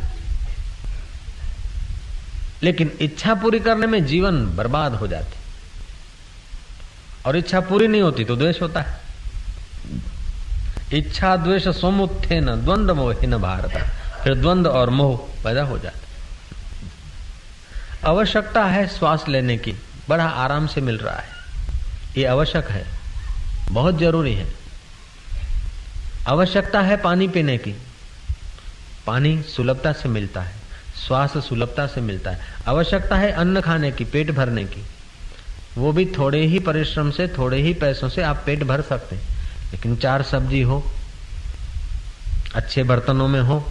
लेकिन इच्छा पूरी करने में जीवन बर्बाद हो जाती और इच्छा पूरी नहीं होती तो द्वेष होता है। इच्छा, द्वेष सोमुत्थे न द्वंद मोहे न भारत। फिर द्वंद और मोह पैदा हो जाता आवश्यकता है श्वास लेने की। बड़ा आराम से मिल रहा है। ये आवश्यक है। बहुत ज़रूरी है। आवश्यकता है पानी पीने की। पानी सुलभता से मिलता है। श्वास सुलभता से मिलता है। आवश्यकता है अन्न खाने की, पेट भरने की। वो भी थोड़े ही परिश्रम से, थोड़े ही पैसों से आप पेट भर सकते हैं। लेकिन चार सब्ज़ी हो, अच्छे बर्तनों में हो,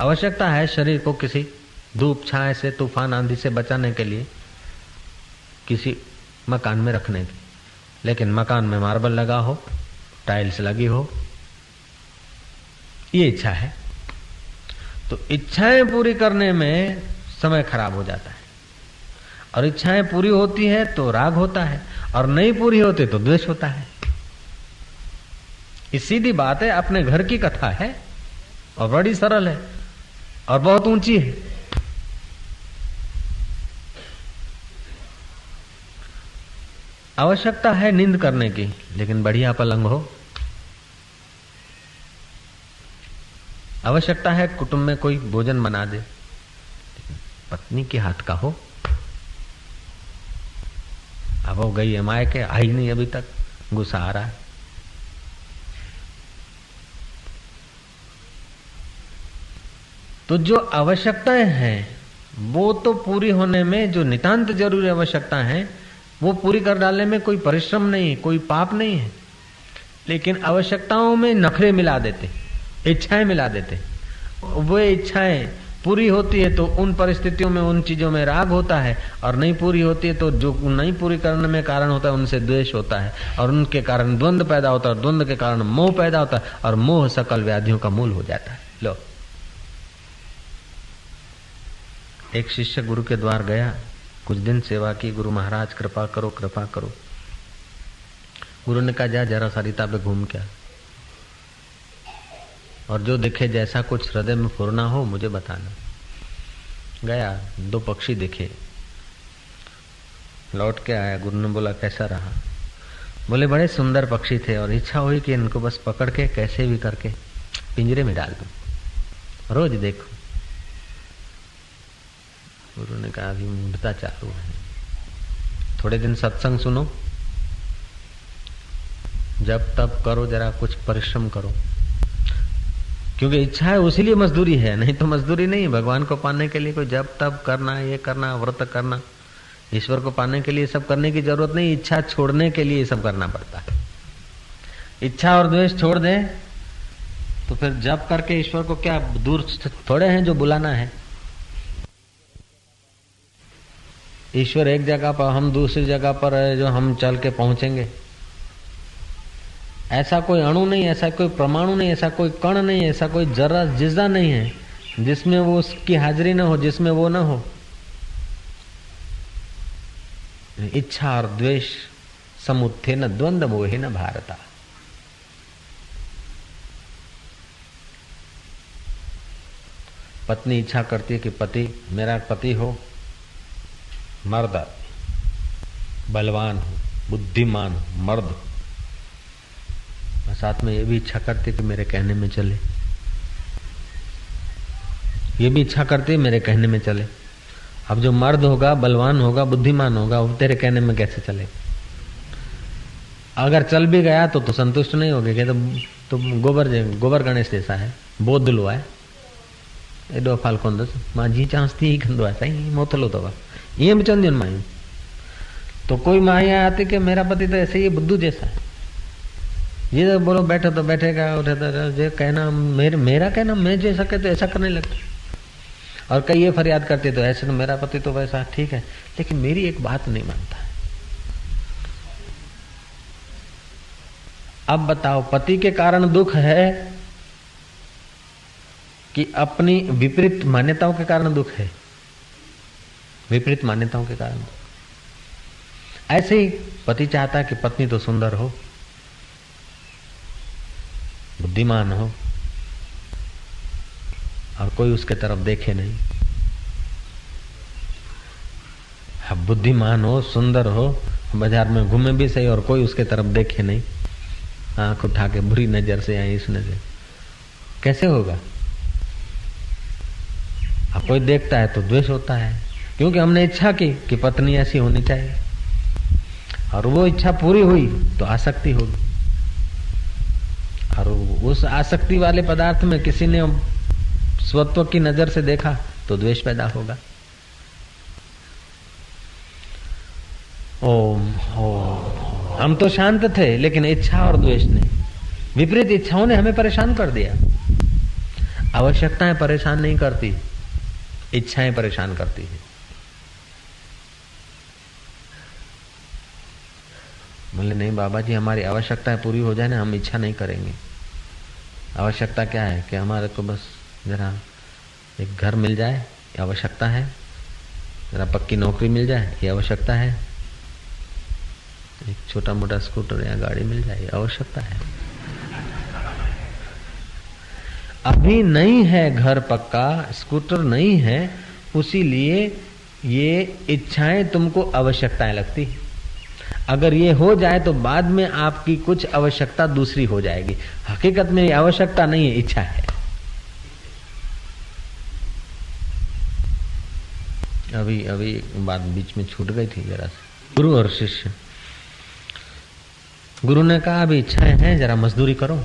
आवश्यकता है शरीर को किसी धूप छाए से, तूफ़ान आंधी से बचाने के लिए, किसी मकान में रखने की लेकिन मकान में मार्बल लगा हो, टाइल्स लगी हो, ये इच्छा है। तो इच्छाएँ पूरी करने में समय खराब हो जाता है। और इच्छाएँ पूरी होती है तो राग होता है, और नहीं पूरी होती तो द्वेष होता है। ये सीधी बात है, अपने घर की कथा है, और बड़ी सरल है, और बहुत ऊँची है। आवश्यकता है नींद करने की, लेकिन बढ़िया पलंग हो। आवश्यकता है कुटुंब में कोई भोजन बना दे पत्नी के हाथ का हो। अब वो गई है के, आई नहीं अभी तक। गुस्सा आ रहा है। तो जो आवश्यकताएँ हैं, वो तो पूरी होने में, जो नितांत ज़रूरी आवश्यकता है, वो पूरी कर डालने में कोई परिश्रम नहीं है कोई पाप नहीं है। लेकिन आवश्यकताओं में नखरे मिला देते, इच्छाएँ मिला देते। वो इच्छाएँ पूरी होती है तो उन परिस्थितियों में, उन चीज़ों में राग होता है और नहीं पूरी होती है तो जो नहीं पूरी करने में कारण होता है, उनसे द्वेष होता है और उनके कारण द्वंद पैदा होता है और द्वंद के कारण मोह पैदा होता है और मोह सकल व्याधियों का मूल हो जाता है। लो। एक शिष्य गुरु के द्वार गया, कुछ दिन सेवा की, गुरु महाराज, कृपा करो कृपा करो। गुरु ने कहा, जा, जरा सरिता पे घूम क्या और जो दिखे जैसा कुछ हृदय में फुरना हो, मुझे बताना। गया, दो पक्षी दिखे। लौट के आया, गुरु ने बोला, कैसा रहा? बोले, बड़े सुंदर पक्षी थे और इच्छा हुई कि इनको बस पकड़ के, कैसे भी करके, पिंजरे में डाल दू। रोज देखो। गुरु ने कहा, अभी मूर्ता चालू है। थोड़े दिन सत्संग सुनो। जब तब करो, जरा कुछ परिश्रम करो। क्योंकि इच्छा है, उसी लिए मजदूरी है। नहीं तो मजदूरी नहीं, भगवान को पाने के लिए कोई जब तब करना, ये करना, व्रत करना। ईश्वर को पाने के लिए सब करने की ज़रूरत नहीं, इच्छा छोड़ने के लिए सब करना पड़ता है। इच्छा और द्वेष छोड़ दे तो फिर जब करके ईश्वर को क्या दूर थोड़े हैं जो बुलाना है? ईश्वर एक जगह पर, हम दूसरी जगह पर जो हम चल के पहुँचेंगे। ऐसा कोई अणु नहीं, ऐसा कोई परमाणु नहीं, ऐसा कोई कण नहीं, ऐसा कोई जरा जिजा नहीं है, जिसमें वो उसकी हाजिरी ना हो, जिसमें वो ना हो। इच्छा और द्वेष, समुत्थे न द्वंद, मोहे न भारता। पत्नी इच्छा करती है कि पति, मेरा पति हो, मर्द, बलवान हो, बुद्धिमान हो, मर्द साथ में ये भी इच्छा करते कि मेरे कहने में चले। ये भी इच्छा करती है मेरे कहने में चले। अब जो मर्द होगा, बलवान होगा, बुद्धिमान होगा, वो तेरे कहने में कैसे चले? अगर चल भी गया तो तो संतुष्ट नहीं होगे तो तो गोबर गोबर गणेश जैसा है, बोध लो है। एडो फालकोंदस माँ जी चांसती ही कंदो आहे साईं मोतलो अथव ईअं बि चवंदियूं आहिनि मायूं तो कोई माया आती कि मेरा पति तो ऐसे ही बुद्धू जैसा है। ये तो बोलो, बैठो तो बैठेगा उठे तो जो कहना, मेरे, मेरा कहना, मैं जो सके तो ऐसा करने लगता और कई ये फरियाद करते तो ऐसे तो मेरा पति तो वैसा, ठीक है। लेकिन मेरी एक बात नहीं मानता। अब बताओ, पति के कारण दुख है कि अपनी विपरीत मान्यताओं के कारण दुख है? विपरीत मान्यताओं के कारण। ऐसे ही पति चाहता है कि पत्नी तो सुंदर हो। बुद्धिमान हो और कोई उसके तरफ़ देखे नहीं। अब बुद्धिमान हो, सुंदर हो, बाज़ार में घूमे भी सही और कोई उसके तरफ़ देखे नहीं। आँख उठा के बुरी नज़र से या इस नज़र। कैसे होगा? अब कोई देखता है तो द्वेष होता है, क्योंकि हमने इच्छा की कि पत्नी ऐसी होनी चाहिए। और वो इच्छा पूरी हुई तो आसक्ति होगी। और उस आसक्ति वाले पदार्थ में किसी ने स्वत्व की नज़र से देखा तो द्वेष पैदा होगा। ओम ओम। हम तो शांत थे, लेकिन इच्छा और द्वेष ने। विपरीत इच्छाओं ने हमें परेशान कर दिया। आवश्यकताएँ परेशान नहीं करती, इच्छाएँ परेशान करती है। बोले, नहीं बाबा जी हमारी आवश्यकताएँ पूरी हो जाए ना, हम इच्छा नहीं करेंगे। आवश्यकता क्या है कि हमारे को बस ज़रा एक घर मिल जाए आवश्यकता है। ज़रा पक्की नौकरी मिल जाए, ये आवश्यकता है। एक छोटा मोटा स्कूटर या गाड़ी मिल जाए आवश्यकता है। अभी नहीं है घर पक्का, स्कूटर नहीं है, उसी लिए ये इच्छाएँ तुमको आवश्यकताएँ लगती है। अगर ये हो जाए तो बाद में आपकी कुछ आवश्यकता दूसरी हो जाएगी। हकीकत में आवश्यकता नहीं है, इच्छा है। अभी अभी बात बीच में छूट गई थी जरा गुरु और शिष्य। गुरु ने कहा, अभी इच्छाएँ हैं, जरा मजदूरी करो।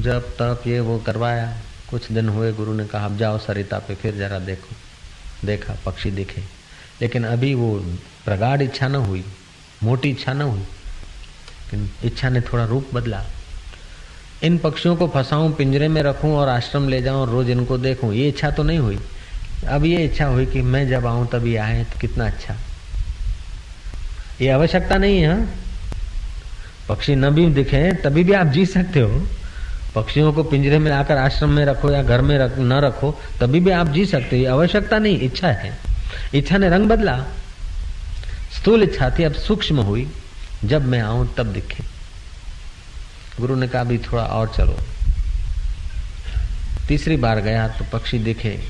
जब तक ये वो करवाया, कुछ दिन हुए, गुरु ने कहा, अब जाओ सरिता पे, फिर जरा देखो। देखा, पक्षी दिखे। लेकिन अभी वो प्रगाढ़ इच्छा न हुई मोटी इच्छा न हुई लेकिन इच्छा ने थोड़ा रूप बदला। इन पक्षियों को फंसाऊं पिंजरे में रखूँ और आश्रम ले जाऊँ और रोज इनको देखूँ ये इच्छा तो नहीं हुई। अब ये इच्छा हुई कि मैं जब आऊँ तभी आए तो कितना अच्छा। ये आवश्यकता नहीं है हाँ? पक्षी न भी दिखे तभी भी आप जी सकते हो। पक्षियों को पिंजरे में लाकर आश्रम में रखो या घर में रख, न रखो तभी भी आप जी सकते हो। आवश्यकता नहीं इच्छा है। इच्छा ने रंग बदला। स्थूल थी अब सूक्ष्म हुई। जब मैं आऊँ, तब दिखे। गुरु ने कहा भी थोड़ा और चलो। तीसरी बार गया तो पक्षी दिखे।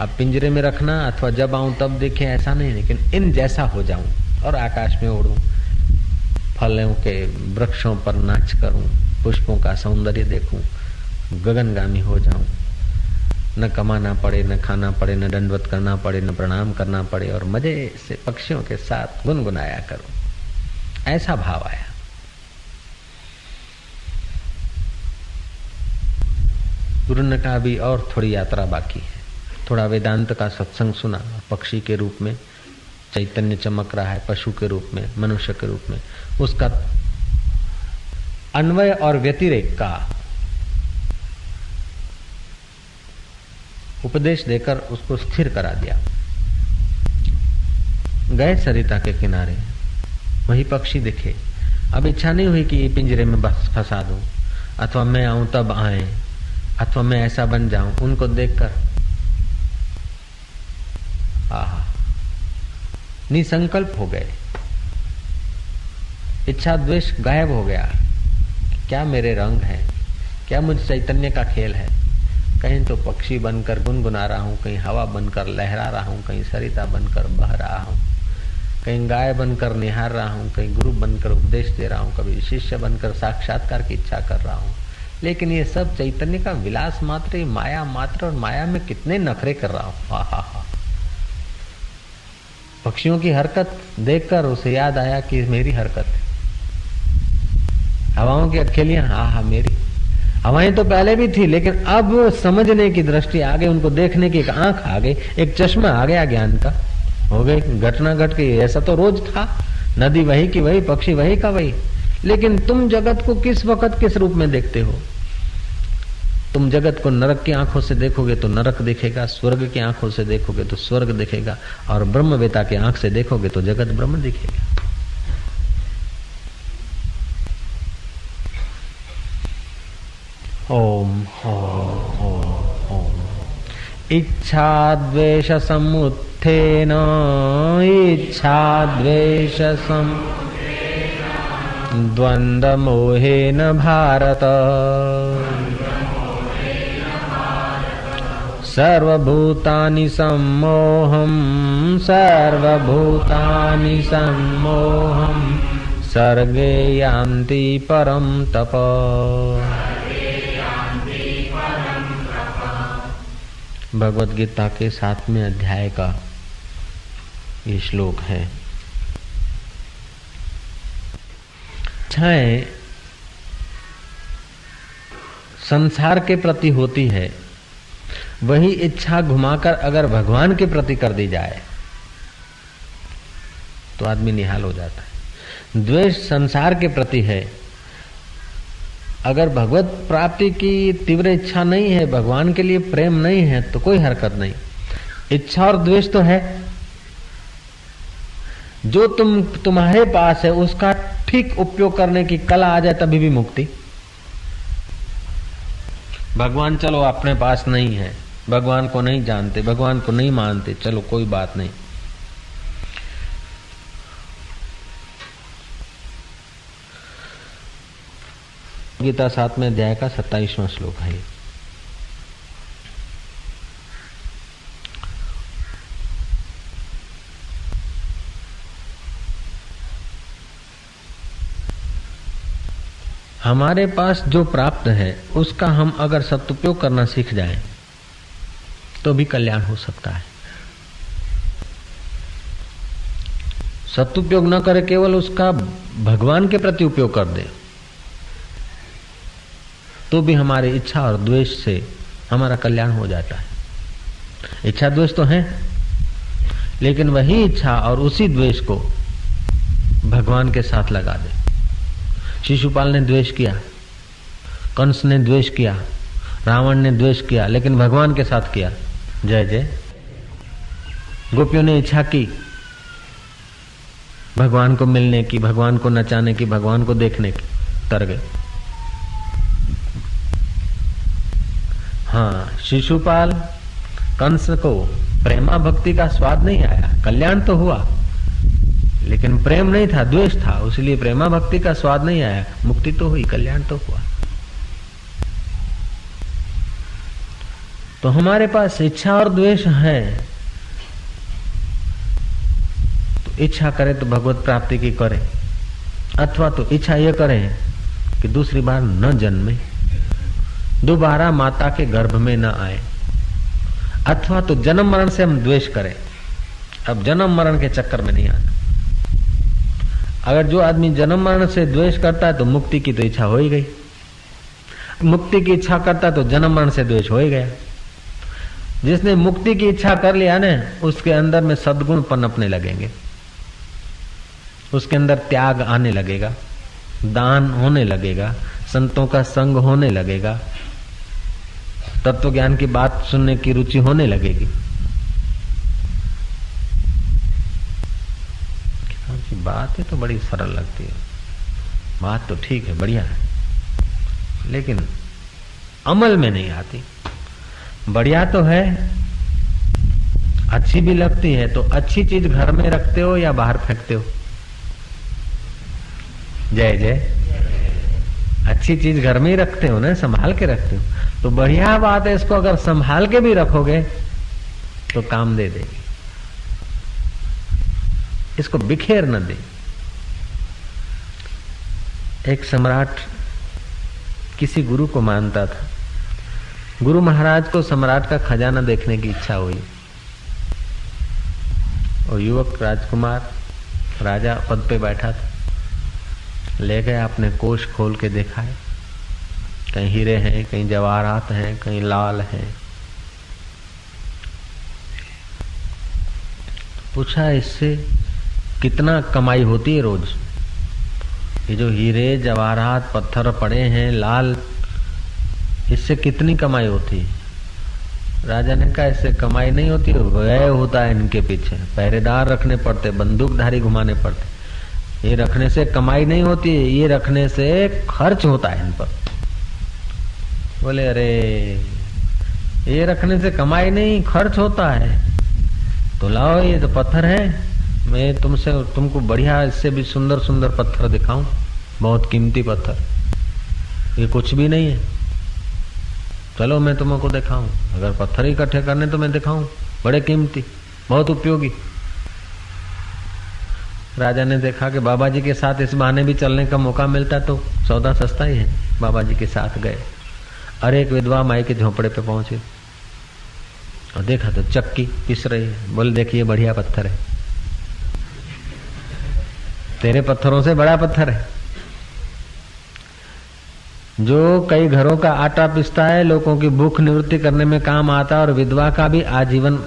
अब पिंजरे में रखना, अथवा जब आऊँ, तब देखे। ऐसा नहीं, लेकिन इन जैसा हो जाऊँ और आकाश में उड़ू। फलों के वृक्षों पर नाच करूँ, पुष्पों का सौंदर्य देखूँ, गगनगामी हो जाऊँ। न कमाना पड़े, न खाना पड़े, न दंडवत करना पड़े, न प्रणाम करना पड़े और मज़े से पक्षियों के साथ गुनगुनाया करो। ऐसा भाव आया। गुरु कहा, अभी और थोड़ी यात्रा बाकी है। थोड़ा वेदांत का सत्संग सुना। पक्षी के रूप में चैतन्य चमक रहा है, पशु के रूप में, मनुष्य के रूप में। उसका अन्वय और व्यतिरेक का उपदेश देकर उसको स्थिर करा दिया। गए सरिता के किनारे। वही पक्षी दिखे। अब इच्छा नहीं हुई कि पिंजरे में बस फंसा दू, अथवा मैं आऊँ तब आए, अथवा मैं ऐसा बन जाऊँ, उनको देखकर। आहा, निसंकल्प हो गए। इच्छा द्वेष गायब हो गया। क्या मेरे रंग है? क्या मुझ चैतन्य का खेल है? कहीं तो पक्षी बनकर गुनगुना रहा हूँ, कहीं हवा बनकर लहरा रहा हूँ, कहीं सरिता बनकर बह रहा हूँ, कहीं गाय बनकर निहार रहा हूँ, कहीं गुरु बनकर उपदेश दे रहा हूँ, कभी शिष्य बनकर साक्षात्कार की इच्छा कर रहा हूँ। लेकिन ये सब चैतन्य का विलास मात्र माया मात्र और माया में कितने नखरे कर रहा हूँ। हा हा हा। पक्षियों की हरकत देखकर उसे याद आया कि मेरी हरकत है। हवाओं की अकेलियाँ, हा हा, मेरी। हवाएँ तो पहले भी थी, लेकिन अब समझने की दृष्टि आ गई उनको देखने की एक आँख आ गई एक चश्मा आ गया ज्ञान का। हो गई घटना घट गई ऐसा तो रोज था। नदी वही की वही, पक्षी वही का वही। लेकिन तुम जगत को किस वक्त किस रूप में देखते हो? तुम जगत को नरक की आँखों से देखोगे तो नरक देखेगा, स्वर्ग की आँखों से देखोगे तो स्वर्ग देखेगा, और ब्रह्मवेता की आँख से देखोगे तो जगत ब्रह्म दिखेगा। ओम ओम ओम ओम इच्छा द्वेष समुत्थेन इच्छा द्वेष सम द्वन्द्वमोहेन भारत। सर्वभूतानि सम्मोहं सर्वभूतानि सम्मोहं, सर्गे यान्ति परं तप। भगवत गीता के सातवें अध्याय का ये श्लोक है। इच्छाएँ संसार के प्रति होती है। वही इच्छा घुमाकर अगर भगवान के प्रति कर दी जाए तो आदमी निहाल हो जाता है। द्वेष संसार के प्रति है अगर भगवत प्राप्ति की तीव्र इच्छा नहीं है, भगवान के लिए प्रेम नहीं है तो कोई हरकत नहीं। इच्छा और द्वेष तो है। जो तुम, तुम्हारे पास है, उसका ठीक उपयोग करने की कला आ जाए, तभी भी मुक्ति। भगवान, चलो, अपने पास नहीं है। भगवान को नहीं जानते, भगवान को नहीं मानते, चलो, कोई बात नहीं। गीता सात में अध्याय का सत्ताईसवां श्लोक है। हमारे पास जो प्राप्त है, उसका हम अगर सदुपयोग करना सीख जाएँ तो भी कल्याण हो सकता है। सदुपयोग न करे केवल उसका भगवान के प्रति उपयोग कर दे। तो भी हमारी इच्छा और द्वेष से हमारा कल्याण हो जाता है। इच्छा द्वेष तो है, लेकिन वही इच्छा और उसी द्वेष को भगवान के साथ लगा दे। शिशुपाल ने द्वेष किया, कंस ने द्वेष किया, रावण ने द्वेष किया, लेकिन भगवान के साथ किया। जय जय। गोपियों ने इच्छा की, भगवान को मिलने की, भगवान को नचाने की, भगवान को देखने की, तर गए। हाँ शिशुपाल कंस को प्रेमा भक्ति का स्वाद नहीं आया। कल्याण तो हुआ, लेकिन प्रेम नहीं था, द्वेष था, उसलिए प्रेमा भक्ति का स्वाद नहीं आया। मुक्ति तो हुई, कल्याण तो हुआ। तो हमारे पास इच्छा और द्वेष है। तो इच्छा करे तो भगवत प्राप्ति की करे, अथवा तो इच्छा यह करे कि दूसरी बार न जन्मे। दोबारा माता के गर्भ में न आए। अथवा तो जन्म मरण से हम द्वेष करें। अब जन्म मरण के चक्कर में नहीं आना। अगर जो आदमी जन्म मरण से द्वेष करता है तो मुक्ति की तो इच्छा हो ही गई। मुक्ति की इच्छा करता तो जन्म मरण से द्वेष हो ही गया। जिसने मुक्ति की इच्छा कर लिया ना, उसके अंदर में सदगुण पनपने लगेंगे। उसके अंदर त्याग आने लगेगा। दान होने लगेगा। संतों का संग होने लगेगा। तत्व ज्ञान की बात सुनने की रुचि होने लगेगी। बात है तो बड़ी सरल लगती है। बात तो ठीक है, बढ़िया है। लेकिन अमल में नहीं आती। बढ़िया तो है, अच्छी भी लगती है तो अच्छी चीज़ घर में रखते हो या बाहर फेंकते हो? जय जय। अच्छी चीज़ घर में ही रखते हो ना, संभाल के रखते हो। तो बढ़िया बात है, इसको अगर संभाल के भी रखोगे तो काम दे देगी। इसको बिखेर न दे। एक सम्राट किसी गुरु को मानता था। गुरु महाराज को सम्राट का खजाना देखने की इच्छा हुई। और युवक राजकुमार राजा पद पे बैठा था। ले गया अपने कोष खोल के देखा है कहीं हीरे हैं, कहीं जवाहरात हैं, कहीं लाल हैं। पूछा इससे कितना कमाई होती है रोज? ये जो हीरे, जवाहरात, पत्थर पड़े हैं, लाल, इससे कितनी कमाई होती है? राजा ने कहा, इससे कमाई नहीं होती, व्यय होता है इनके पीछे। पहरेदार रखने पड़ते, बंदूकधारी घुमाने पड़ते। ये रखने से कमाई नहीं होती, ये रखने से खर्च होता है इन पर। बोले, अरे, ये रखने से कमाई नहीं, खर्च होता है। तो लाओ, ये तो पत्थर है, मैं तुमसे तुमको बढ़िया इससे भी सुंदर सुंदर पत्थर दिखाऊँ। बहुत कीमती पत्थर। ये कुछ भी नहीं है। चलो, मैं तुमको दिखाऊँ। अगर पत्थर इकट्ठे करने तो मैं दिखाऊँ। बड़े कीमती, बहुत उपयोगी। राजा ने देखा कि बाबा जी के साथ इस बहाने भी चलने का मौका मिलता तो सौदा सस्ता ही है। बाबा जी के साथ गए। अरे एक विधवा माई के झोंपड़े पे पहुँचे। और देखा तो चक्की पिस रही है। बोले, देखिए, बढ़िया पत्थर है। तेरे पत्थरों से बड़ा पत्थर है। जो कई घरों का आटा पिसता है, लोगों की भूख निवृत्ति करने में काम आता है, और विधवा का भी आजीवन,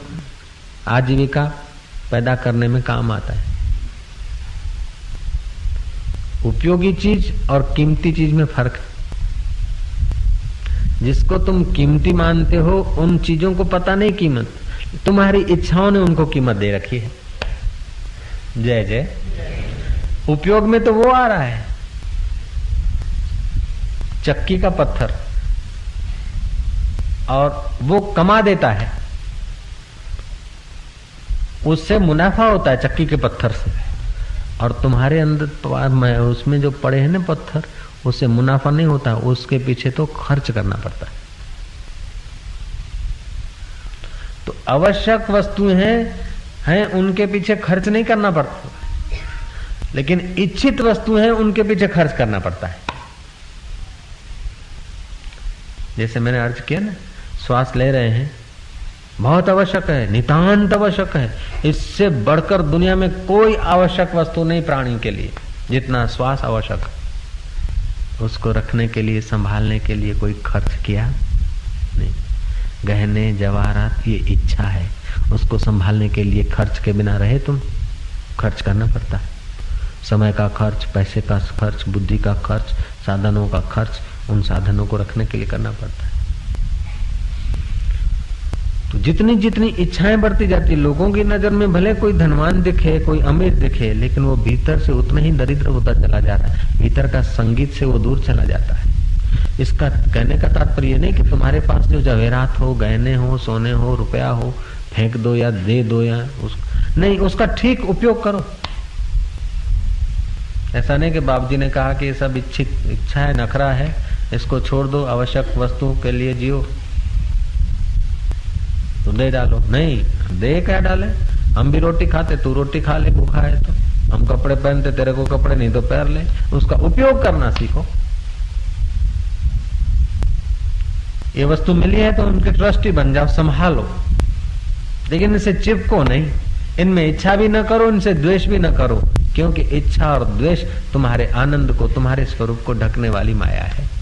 आजीविका पैदा करने में काम आता है। उपयोगी चीज़ और कीमती चीज़ में फ़र्क है। जिसको तुम कीमती मानते हो, उन चीज़ों को पता नहीं कीमत। तुम्हारी इच्छाओं ने उनको कीमत दे रखी है। जय जय। उपयोग में तो वो आ रहा है। चक्की का पत्थर। और वो कमा देता है। उससे मुनाफा होता है चक्की के पत्थर से। और तुम्हारे अंदर उसमें जो पड़े हैं ना पत्थर उससे मुनाफा नहीं होता, उसके पीछे तो खर्च करना पड़ता है। तो आवश्यक वस्तुएँ हैं हैं, उनके पीछे खर्च नहीं करना पड़ता। लेकिन इच्छित वस्तु हैं, उनके पीछे खर्च करना पड़ता है। जैसे मैंने अर्ज़ किया ना, श्वास ले रहे हैं, बहुत आवश्यक है, नितांत आवश्यक है। इससे बढ़कर दुनिया में कोई आवश्यक वस्तु नहीं प्राणी के लिए, जितना श्वास आवश्यक है। उसको रखने के लिए, संभालने के लिए कोई खर्च किया? नहीं। गहने, जवाहरात, ये इच्छा है। उसको संभालने के लिए खर्च के बिना रहे तुम? खर्च करना पड़ता। है समय का खर्च, पैसे का खर्च, बुद्धि का खर्च, साधनों का खर्च, उन साधनों को रखने के लिए करना पड़ता है। जितनी जितनी इच्छाएँ बढ़ती जाती, लोगों की नज़र में भले कोई धनवान दिखे, कोई अमीर दिखे, लेकिन वो भीतर से उतना ही दरिद्र होता चला जा रहा है। भीतर का संगीत से वो दूर चला जाता है। इसका कहने का तात्पर्य नहीं कि तुम्हारे पास जो जवेरात हो, गहने हो, सोने हो, रुपया हो, फेंक दो या दे दो या उस, नहीं, उसका ठीक उपयोग करो। ऐसा नहीं कि बाप जी ने कहा कि ये सब इच्छित इच्छा है नखरा है, इसको छोड़ दो, आवश्यक वस्तुओं के लिए जियो। तो दे डालो। नहीं, दे क्या डाले? हम भी रोटी खाते, तू रोटी खा ले भूखा है तो। हम कपड़े पहनते, तेरे को कपड़े नहीं तो पहन ले। उसका उपयोग करना सीखो। ये वस्तु मिली है तो उनके ट्रस्टी बन जाओ, संभालो। लेकिन इसे चिपको नहीं। इनमें इच्छा भी न करो, इनसे द्वेष भी न करो। क्योंकि इच्छा और द्वेष तुम्हारे आनंद को, तुम्हारे स्वरूप को ढकने वाली माया है।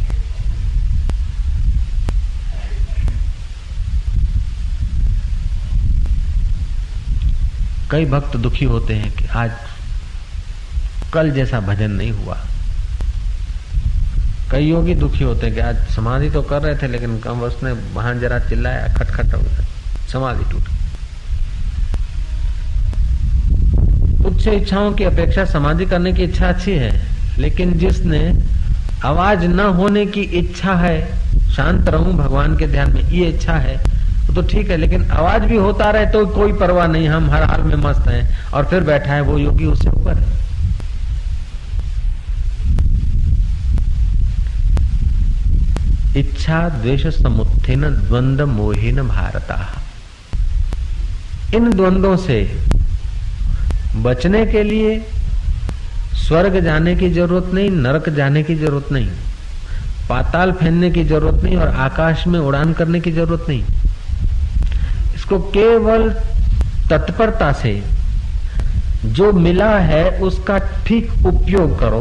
कई भक्त दुखी होते हैं कि आज कल जैसा भजन नहीं हुआ। कई योगी दुखी होते हैं कि आज समाधि तो कर रहे थे, लेकिन कम वस्त ने वहाँ जरा चिल्लाया, खटखट हो गया। समाधि टूट उच्च इच्छाओं की अपेक्षा समाधि करने की इच्छा अच्छी है, लेकिन जिसने आवाज़ न होने की इच्छा है, शांत रहूँ भगवान के ध्यान में, ये इच्छा है तो ठीक है, लेकिन आवाज़ भी होता रहे तो कोई परवाह नहीं, हम हर हाल में मस्त हैं। और फिर बैठा है वो योगी उससे ऊपर। है इच्छा द्वेष समुत्थिन द्वंद मोहिन भारता। इन द्वंद्वों से बचने के लिए स्वर्ग जाने की ज़रूरत नहीं, नरक जाने की ज़रूरत नहीं, पाताल फेंकने की ज़रूरत नहीं, और आकाश में उड़ान करने की ज़रूरत नहीं। इसको केवल तत्परता से जो मिला है उसका ठीक उपयोग करो।